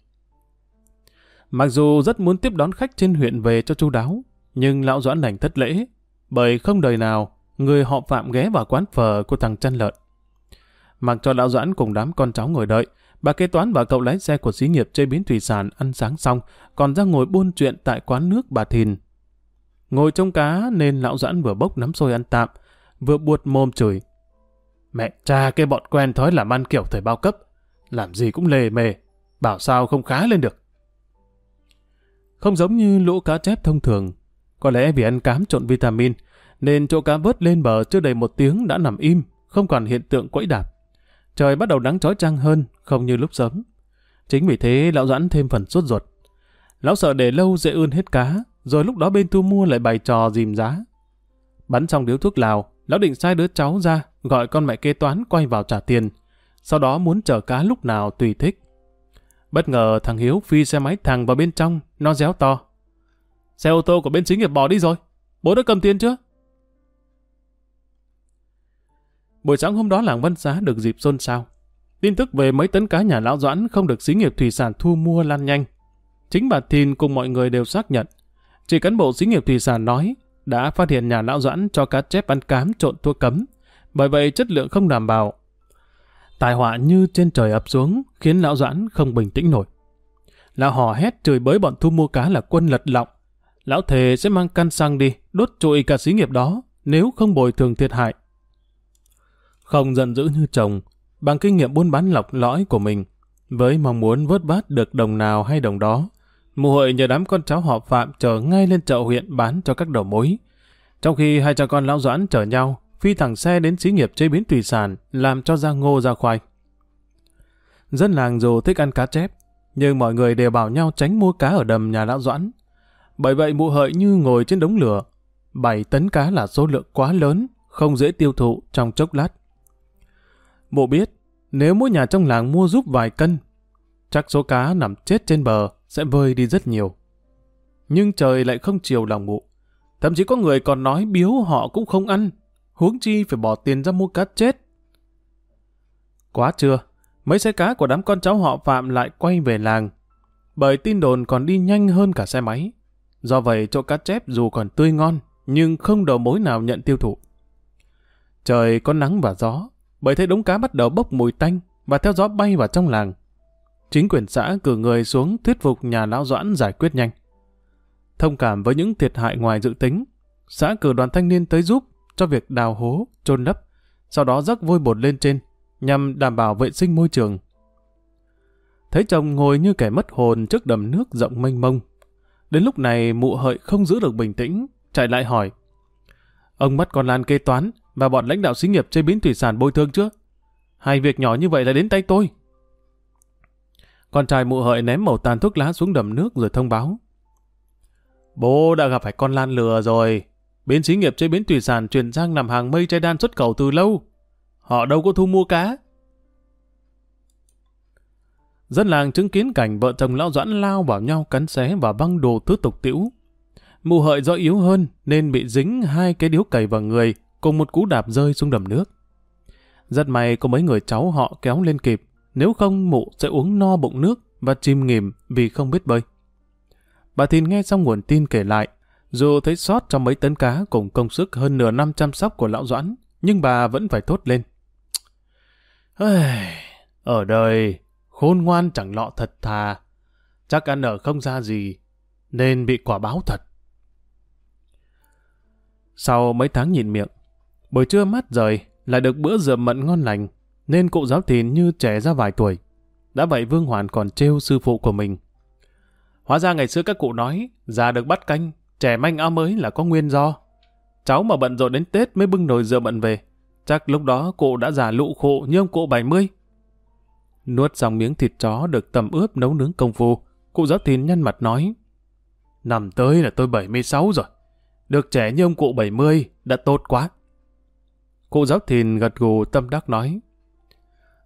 Mặc dù rất muốn tiếp đón khách trên huyện về cho chu đáo, nhưng lão Doãn đành thất lễ, bởi không đời nào người họ phạm ghé vào quán phở của thằng chăn lợn. Mặc cho lão Doãn cùng đám con cháu ngồi đợi, bà kế toán và cậu lái xe của xí nghiệp chế biến thủy sản ăn sáng xong, còn ra ngồi buôn chuyện tại quán nước bà Thìn. Ngồi trông cá nên lão Doãn vừa bốc nắm sôi ăn tạm, vừa buột mồm chửi. Mẹ cha cái bọn quen thói làm ăn kiểu thời bao cấp, làm gì cũng lề mề, bảo sao không khá lên được. Không giống như lũ cá chép thông thường, có lẽ vì ăn cám trộn vitamin, nên chỗ cá vớt lên bờ chưa đầy một tiếng đã nằm im, không còn hiện tượng quẫy đạp. Trời bắt đầu nắng chói chang hơn, không như lúc sớm. Chính vì thế lão Doãn thêm phần sốt ruột. Lão sợ để lâu dễ ươn hết cá, rồi lúc đó bên thu mua lại bày trò dìm giá. Bắn xong điếu thuốc lào, lão định sai đứa cháu ra, gọi con mẹ kế toán quay vào trả tiền. Sau đó muốn chở cá lúc nào tùy thích. Bất ngờ thằng Hiếu phi xe máy thẳng vào bên trong, nó réo to. Xe ô tô của bên xí nghiệp bỏ đi rồi. Bố đã cầm tiền chưa? Buổi sáng hôm đó làng Văn Xá được dịp xôn xao. Tin tức về mấy tấn cá nhà lão Doãn không được xí nghiệp thủy sản thu mua lan nhanh. Chính bà Thìn cùng mọi người đều xác nhận. Chỉ cán bộ xí nghiệp thủy sản nói đã phát hiện nhà lão Doãn cho cá chép ăn cám trộn thuốc cấm. Bởi vậy chất lượng không đảm bảo. Tài họa như trên trời ập xuống khiến lão Doãn không bình tĩnh nổi. Lão hò hét chửi bới bọn thu mua cá là quân lật lọng. Lão thề sẽ mang căn xăng đi, đốt trụi cả xí nghiệp đó, nếu không bồi thường thiệt hại. Không giận dữ như chồng, bằng kinh nghiệm buôn bán lọc lõi của mình, với mong muốn vớt bát được đồng nào hay đồng đó, mụ hội nhờ đám con cháu họ Phạm chờ ngay lên chợ huyện bán cho các đầu mối. Trong khi hai cha con lão doãn chở nhau, phi thẳng xe đến xí nghiệp chế biến thủy sản, làm cho ra ngô ra khoai. Dân làng dù thích ăn cá chép, nhưng mọi người đều bảo nhau tránh mua cá ở đầm nhà lão doãn. Bởi vậy mụ hợi như ngồi trên đống lửa. 7 tấn cá là số lượng quá lớn, không dễ tiêu thụ trong chốc lát. Mụ biết, nếu mỗi nhà trong làng mua giúp vài cân, chắc số cá nằm chết trên bờ sẽ vơi đi rất nhiều. Nhưng trời lại không chiều lòng mụ. Thậm chí có người còn nói biếu họ cũng không ăn, huống chi phải bỏ tiền ra mua cá chết. Quá trưa, mấy xe cá của đám con cháu họ Phạm lại quay về làng. Bởi tin đồn còn đi nhanh hơn cả xe máy. Do vậy chỗ cá chép dù còn tươi ngon, nhưng không đầu mối nào nhận tiêu thụ. Trời có nắng và gió, bởi thế đống cá bắt đầu bốc mùi tanh và theo gió bay vào trong làng. Chính quyền xã cử người xuống thuyết phục nhà lão Doãn giải quyết nhanh. Thông cảm với những thiệt hại ngoài dự tính, xã cử đoàn thanh niên tới giúp cho việc đào hố, chôn lấp, sau đó rắc vôi bột lên trên, nhằm đảm bảo vệ sinh môi trường. Thấy chồng ngồi như kẻ mất hồn trước đầm nước rộng mênh mông. Đến lúc này mụ hợi không giữ được bình tĩnh, chạy lại hỏi. Ông bắt con Lan kê toán, và bọn lãnh đạo xí nghiệp chế biến thủy sản bồi thường chưa? Hai việc nhỏ như vậy là đến tay tôi. Con trai mụ hợi ném màu tàn thuốc lá xuống đầm nước rồi thông báo. Bố đã gặp phải con Lan lừa rồi. bến xí nghiệp chế biến thủy sản chuyển sang làm hàng mây chai đan xuất khẩu từ lâu. Họ đâu có thu mua cá. Dân làng chứng kiến cảnh vợ chồng lão doãn lao vào nhau cắn xé và văng đồ thứ tục tiễu Mụ hợi do yếu hơn nên bị dính hai cái điếu cày vào người cùng một cú đạp rơi xuống đầm nước. Rất may có mấy người cháu họ kéo lên kịp, nếu không mụ sẽ uống no bụng nước và chìm nghỉm vì không biết bơi. Bà Thìn nghe xong nguồn tin kể lại, dù thấy sót trong mấy tấn cá cùng công sức hơn nửa năm chăm sóc của lão Doãn, nhưng bà vẫn phải thốt lên. Ở đời, khôn ngoan chẳng lọ thật thà, chắc ăn ở không ra gì, nên bị quả báo thật. Sau mấy tháng nhịn miệng, Buổi trưa mát rời, lại được bữa rượu mận ngon lành, nên cụ giáo thìn như trẻ ra vài tuổi. Đã vậy Vương Hoàn còn trêu sư phụ của mình, Hóa ra ngày xưa các cụ nói, già được bắt canh, trẻ manh áo mới là có nguyên do. Cháu mà bận rộn đến Tết mới bưng nồi rượu bận về. Chắc lúc đó cụ đã già lụ khổ như ông cụ 70. Nuốt xong miếng thịt chó được tầm ướp nấu nướng công phu, cụ giáo thìn nhăn mặt nói. Năm tới là tôi 76 rồi. Được trẻ như ông cụ 70 đã tốt quá. Cụ giáo thìn gật gù tâm đắc nói.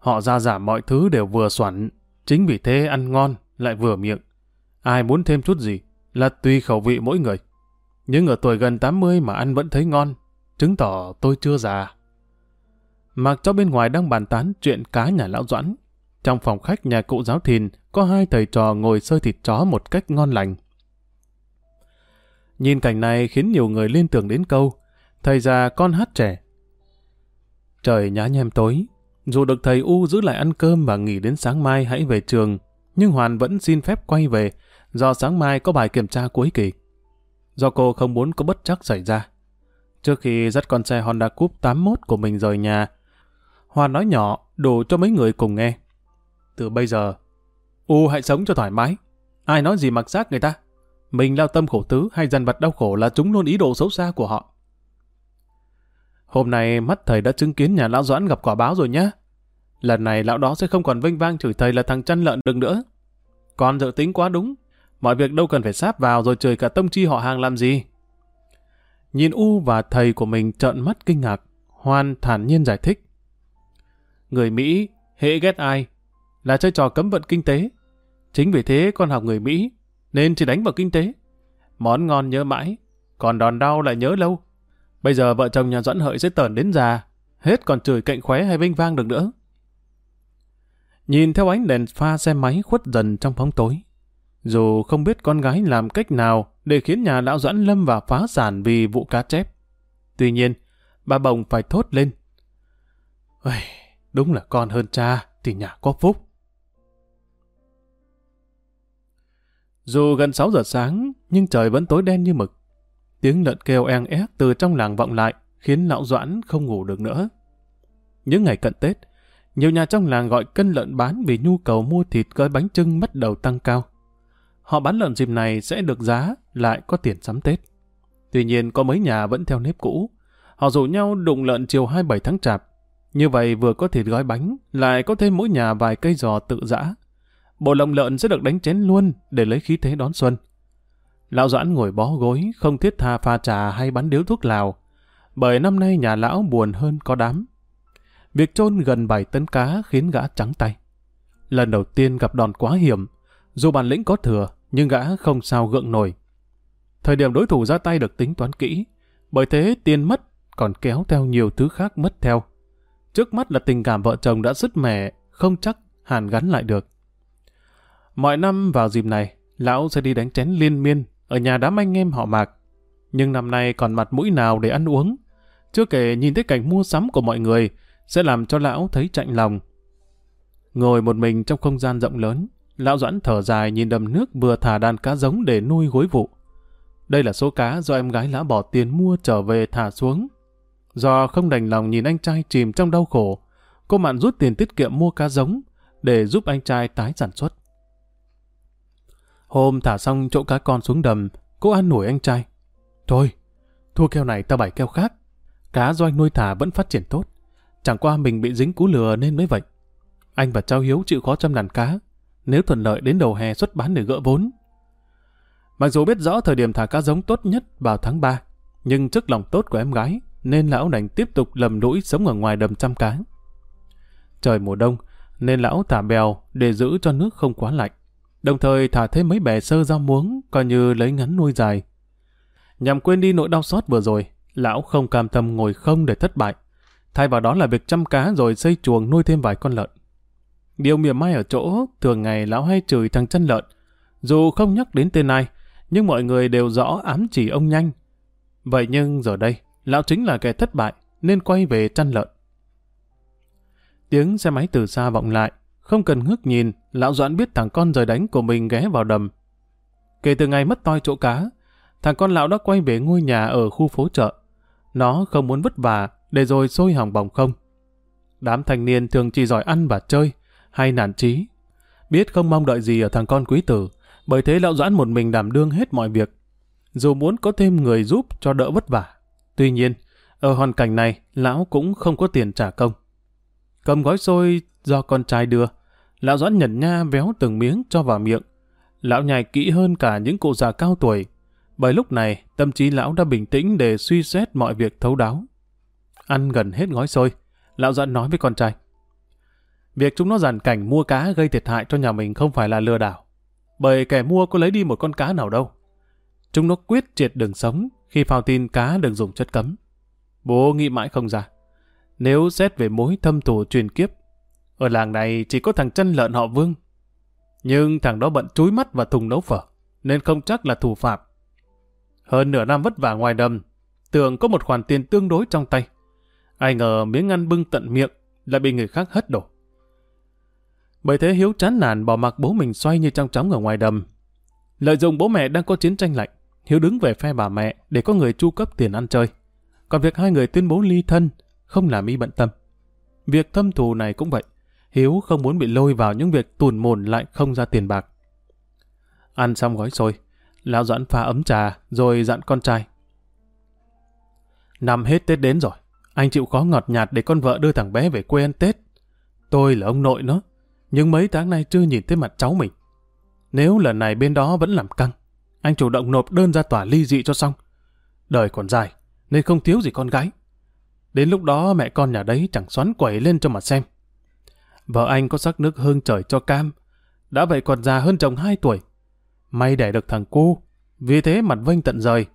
Họ ra giảm mọi thứ đều vừa xoắn, chính vì thế ăn ngon lại vừa miệng. Ai muốn thêm chút gì là tùy khẩu vị mỗi người. Nhưng ở tuổi gần 80 mà ăn vẫn thấy ngon, chứng tỏ tôi chưa già. Mặc cho bên ngoài đang bàn tán chuyện cá nhà lão Doãn. Trong phòng khách nhà cụ giáo thìn có hai thầy trò ngồi sơi thịt chó một cách ngon lành. Nhìn cảnh này khiến nhiều người liên tưởng đến câu Thầy già con hát trẻ. Trời nhá nhem tối, dù được thầy U giữ lại ăn cơm và nghỉ đến sáng mai hãy về trường, nhưng Hoàn vẫn xin phép quay về do sáng mai có bài kiểm tra cuối kỳ. Do cô không muốn có bất chắc xảy ra. Trước khi dắt con xe Honda Coupe 81 của mình rời nhà, Hoàn nói nhỏ đủ cho mấy người cùng nghe. Từ bây giờ, U hãy sống cho thoải mái. Ai nói gì mặc xác người ta. Mình lao tâm khổ tứ hay dằn vặt đau khổ là chúng luôn ý đồ xấu xa của họ. Hôm nay mắt thầy đã chứng kiến nhà lão Doãn gặp quả báo rồi nhá. Lần này lão đó sẽ không còn vinh vang chửi thầy là thằng chăn lợn được nữa. Còn dự tính quá đúng. Mọi việc đâu cần phải sáp vào rồi chửi cả tông chi họ hàng làm gì. Nhìn U và thầy của mình trợn mắt kinh ngạc. Hoan thản nhiên giải thích. Người Mỹ, hệ ghét ai, là chơi trò cấm vận kinh tế. Chính vì thế con học người Mỹ, nên chỉ đánh vào kinh tế. Món ngon nhớ mãi, còn đòn đau lại nhớ lâu. Bây giờ vợ chồng nhà Doãn Hợi sẽ tởn đến già, hết còn chửi cạnh khóe hay vinh vang được nữa. Nhìn theo ánh đèn pha xe máy khuất dần trong bóng tối. Dù không biết con gái làm cách nào để khiến nhà lão Doãn lâm vào phá sản vì vụ cá chép. Tuy nhiên, bà Bồng phải thốt lên. Ôi, đúng là con hơn cha thì nhà có phúc. Dù gần 6 giờ sáng, nhưng trời vẫn tối đen như mực. Tiếng lợn kêu eng ép từ trong làng vọng lại, khiến lão Doãn không ngủ được nữa. Những ngày cận Tết, nhiều nhà trong làng gọi cân lợn bán vì nhu cầu mua thịt gói bánh trưng bắt đầu tăng cao. Họ bán lợn dịp này sẽ được giá, lại có tiền sắm Tết. Tuy nhiên có mấy nhà vẫn theo nếp cũ. Họ rủ nhau đụng lợn chiều 27 tháng chạp. Như vậy vừa có thịt gói bánh, lại có thêm mỗi nhà vài cây giò tự dã. Bộ lồng lợn sẽ được đánh chén luôn để lấy khí thế đón xuân. Lão Doãn ngồi bó gối, không thiết tha pha trà hay bắn điếu thuốc lào. Bởi năm nay nhà lão buồn hơn có đám. Việc chôn gần 7 tấn cá khiến gã trắng tay. Lần đầu tiên gặp đòn quá hiểm, dù bản lĩnh có thừa, nhưng gã không sao gượng nổi. Thời điểm đối thủ ra tay được tính toán kỹ, bởi thế tiền mất còn kéo theo nhiều thứ khác mất theo. Trước mắt là tình cảm vợ chồng đã sứt mẻ, không chắc hàn gắn lại được. Mọi năm vào dịp này, lão sẽ đi đánh chén liên miên ở nhà đám anh em họ mạc. Nhưng năm nay còn mặt mũi nào để ăn uống. Chưa kể nhìn thấy cảnh mua sắm của mọi người sẽ làm cho lão thấy chạnh lòng. Ngồi một mình trong không gian rộng lớn, lão doãn thở dài nhìn đầm nước vừa thả đàn cá giống để nuôi gối vụ. Đây là số cá do em gái lão bỏ tiền mua trở về thả xuống. Do không đành lòng nhìn anh trai chìm trong đau khổ, cô Mạn rút tiền tiết kiệm mua cá giống để giúp anh trai tái sản xuất. Hôm thả xong chỗ cá con xuống đầm, cô ăn nổi anh trai. Thôi, thua keo này ta bảy keo khác. Cá do anh nuôi thả vẫn phát triển tốt. Chẳng qua mình bị dính cú lừa nên mới vậy. Anh và Trao Hiếu chịu khó chăm đàn cá. Nếu thuận lợi đến đầu hè xuất bán để gỡ vốn. Mặc dù biết rõ thời điểm thả cá giống tốt nhất vào tháng 3, nhưng trước lòng tốt của em gái, nên lão đành tiếp tục lầm lũi sống ở ngoài đầm chăm cá. Trời mùa đông, nên lão thả bèo để giữ cho nước không quá lạnh đồng thời thả thêm mấy bè sơ rau muống, coi như lấy ngắn nuôi dài. Nhằm quên đi nỗi đau xót vừa rồi, lão không cam tâm ngồi không để thất bại. Thay vào đó là việc chăm cá rồi xây chuồng nuôi thêm vài con lợn. Điều mỉa mai ở chỗ, thường ngày lão hay chửi thằng chân lợn. Dù không nhắc đến tên ai, nhưng mọi người đều rõ ám chỉ ông nhanh. Vậy nhưng giờ đây, lão chính là kẻ thất bại, nên quay về chăn lợn. Tiếng xe máy từ xa vọng lại, không cần ngước nhìn, lão Doãn biết thằng con rời đánh của mình ghé vào đầm. Kể từ ngày mất toi chỗ cá, thằng con lão đã quay về ngôi nhà ở khu phố chợ. Nó không muốn vất vả, để rồi sôi hỏng bỏng không. Đám thanh niên thường chỉ giỏi ăn và chơi, hay nản trí. Biết không mong đợi gì ở thằng con quý tử, Bởi thế lão Doãn một mình đảm đương hết mọi việc. Dù muốn có thêm người giúp cho đỡ vất vả. Tuy nhiên, ở hoàn cảnh này, lão cũng không có tiền trả công. Cầm gói xôi do con trai đưa, lão Doãn nhận nha véo từng miếng cho vào miệng. Lão nhai kỹ hơn cả những cụ già cao tuổi, bởi lúc này tâm trí lão đã bình tĩnh để suy xét mọi việc thấu đáo. Ăn gần hết gói xôi, lão Doãn nói với con trai. Việc chúng nó giàn cảnh mua cá gây thiệt hại cho nhà mình không phải là lừa đảo. Bởi kẻ mua có lấy đi một con cá nào đâu. Chúng nó quyết triệt đường sống khi phao tin cá được dùng chất cấm. Bố nghĩ mãi không ra. Nếu xét về mối thâm thù truyền kiếp, ở làng này chỉ có thằng chân lợn họ Vương. Nhưng thằng đó bận chúi mắt và thùng nấu phở, nên không chắc là thủ phạm. Hơn nửa năm vất vả ngoài đầm, tưởng có một khoản tiền tương đối trong tay. Ai ngờ miếng ăn bưng tận miệng lại bị người khác hất đổ. Bởi thế Hiếu chán nản bỏ mặc bố mình xoay như trong chóng ở ngoài đầm. Lợi dụng bố mẹ đang có chiến tranh lạnh, Hiếu đứng về phe bà mẹ để có người chu cấp tiền ăn chơi. Còn việc hai người tuyên bố ly thân không làm y bận tâm. Việc thâm thù này cũng vậy. Hiếu không muốn bị lôi vào những việc tùn mồn lại không ra tiền bạc. Ăn xong gói xôi, lão doãn pha ấm trà rồi dặn con trai. Năm hết Tết đến rồi, anh chịu khó ngọt nhạt để con vợ đưa thằng bé về quê ăn Tết. Tôi là ông nội nó, nhưng mấy tháng nay chưa nhìn thấy mặt cháu mình. Nếu lần này bên đó vẫn làm căng, anh chủ động nộp đơn ra tòa ly dị cho xong. Đời còn dài, nên không thiếu gì con gái. Đến lúc đó mẹ con nhà đấy chẳng xoắn quẩy lên cho mà xem. Vợ anh có sắc nước hương trời cho cam, đã vậy còn già hơn chồng 2 tuổi. May đẻ được thằng cu, vì thế mặt vênh tận rời.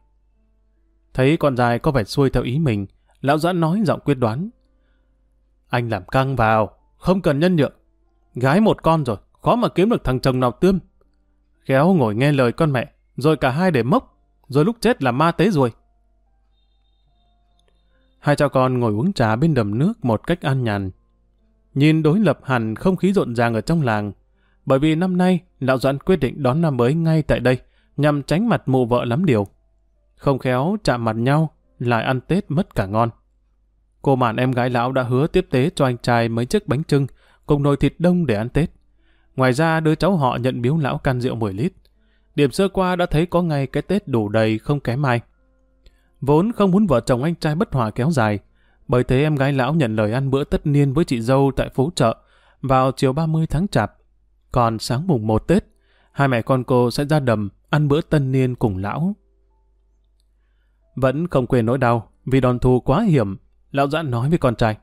Thấy con dài có vẻ xuôi theo ý mình, lão giãn nói giọng quyết đoán. Anh làm căng vào, không cần nhân nhượng. Gái một con rồi, khó mà kiếm được thằng chồng nào tươm. Khéo ngồi nghe lời con mẹ, rồi cả hai để mốc, rồi lúc chết là ma tế rồi. Hai cha con ngồi uống trà bên đầm nước một cách an nhàn. Nhìn đối lập hẳn không khí rộn ràng ở trong làng, bởi vì năm nay lão Doãn quyết định đón năm mới ngay tại đây, nhằm tránh mặt mụ vợ lắm điều. Không khéo chạm mặt nhau, lại ăn Tết mất cả ngon. Cô màn em gái lão đã hứa tiếp tế cho anh trai mấy chiếc bánh trưng, cùng nồi thịt đông để ăn Tết. Ngoài ra đứa cháu họ nhận biếu lão can rượu 10 lít. Điểm sơ qua đã thấy có ngay cái Tết đủ đầy không kém ai. Vốn không muốn vợ chồng anh trai bất hòa kéo dài, bởi thế em gái lão nhận lời ăn bữa tất niên với chị dâu tại phố chợ vào chiều 30 tháng chạp. Còn sáng mùng 1 Tết, hai mẹ con cô sẽ ra đầm ăn bữa tân niên cùng lão. Vẫn không quên nỗi đau, vì đòn thù quá hiểm, lão dã nói với con trai.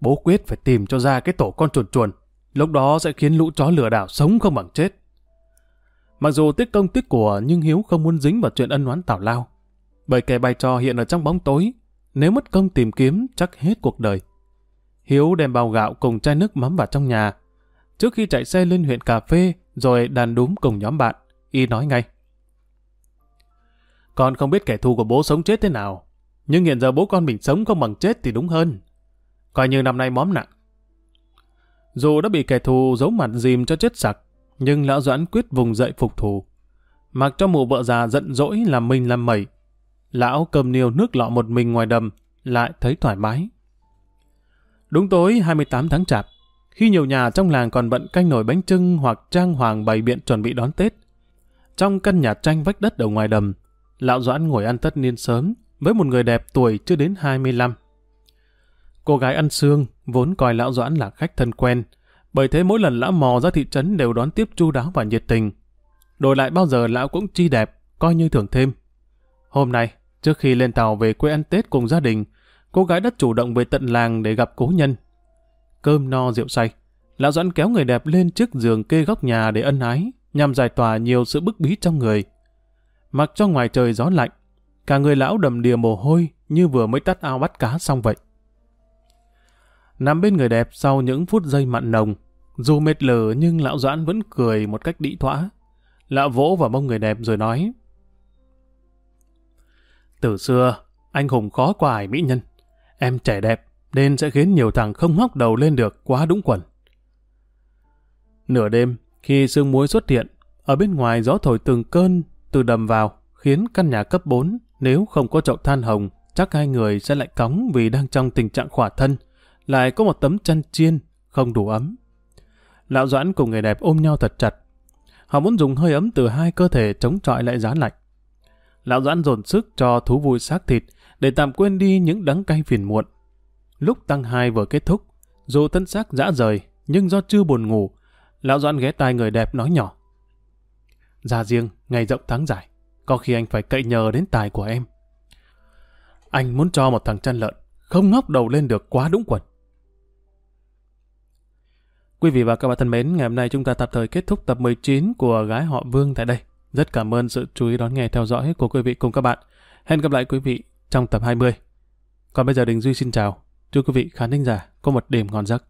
Bố quyết phải tìm cho ra cái tổ con chuồn chuồn, lúc đó sẽ khiến lũ chó lừa đảo sống không bằng chết. Mặc dù tiếc công tiếc của nhưng Hiếu không muốn dính vào chuyện ân oán tảo lao. Bởi kẻ bài trò hiện ở trong bóng tối, nếu mất công tìm kiếm chắc hết cuộc đời. Hiếu đem bao gạo cùng chai nước mắm vào trong nhà. Trước khi chạy xe lên huyện cà phê, rồi đàn đúng cùng nhóm bạn, y nói ngay. Con không biết kẻ thù của bố sống chết thế nào, nhưng hiện giờ bố con mình sống không bằng chết thì đúng hơn. Coi như năm nay móm nặng. Dù đã bị kẻ thù giấu mặt dìm cho chết sặc, nhưng lão Doãn quyết vùng dậy phục thù. Mặc cho mụ vợ già giận dỗi làm mình làm mẩy. Lão cầm niêu nước lọ một mình ngoài đầm, lại thấy thoải mái. Đúng tối 28 tháng chạp, khi nhiều nhà trong làng còn bận canh nồi bánh trưng hoặc trang hoàng bày biện chuẩn bị đón Tết. Trong căn nhà tranh vách đất ở ngoài đầm, lão Doãn ngồi ăn tất niên sớm với một người đẹp tuổi chưa đến 25. Cô gái ăn xương vốn coi lão Doãn là khách thân quen, bởi thế mỗi lần lão mò ra thị trấn đều đón tiếp chu đáo và nhiệt tình. Đổi lại bao giờ lão cũng chi đẹp, coi như thưởng thêm. Hôm nay, trước khi lên tàu về quê ăn Tết cùng gia đình, cô gái đã chủ động về tận làng để gặp cố nhân. Cơm no rượu say, lão Doãn kéo người đẹp lên chiếc giường kê góc nhà để ân ái, nhằm giải tỏa nhiều sự bức bí trong người. Mặc cho ngoài trời gió lạnh, cả người lão đầm đìa mồ hôi như vừa mới tắt ao bắt cá xong vậy. Nằm bên người đẹp sau những phút giây mặn nồng, dù mệt lờ nhưng lão Doãn vẫn cười một cách đĩ thỏa. Lão vỗ vào mông người đẹp rồi nói. Từ xưa, anh hùng khó qua mỹ nhân. Em trẻ đẹp, nên sẽ khiến nhiều thằng không ngóc đầu lên được quá đúng quần. Nửa đêm, khi sương muối xuất hiện, ở bên ngoài gió thổi từng cơn, từ đầm vào, khiến căn nhà cấp 4, nếu không có chậu than hồng, chắc hai người sẽ lại cóng vì đang trong tình trạng khỏa thân, lại có một tấm chăn chiên, không đủ ấm. Lão Doãn cùng người đẹp ôm nhau thật chặt. Họ muốn dùng hơi ấm từ hai cơ thể chống chọi lại giá lạnh. Lão Doãn dồn sức cho thú vui xác thịt để tạm quên đi những đắng cay phiền muộn. Lúc tăng hai vừa kết thúc, dù thân xác dã rời, nhưng do chưa buồn ngủ, Lão Doãn ghé tai người đẹp nói nhỏ. Ra riêng, ngày rộng tháng dài, có khi anh phải cậy nhờ đến tài của em. Anh muốn cho một thằng chăn lợn, không ngóc đầu lên được quá đúng quần. Quý vị và các bạn thân mến, ngày hôm nay chúng ta tạm thời kết thúc tập 19 của Gái họ Vương tại đây. Rất cảm ơn sự chú ý đón nghe, theo dõi của quý vị cùng các bạn. Hẹn gặp lại quý vị trong tập 20. Còn bây giờ Đình Duy xin chào. Chúc quý vị khán thính giả có một đêm ngon giấc.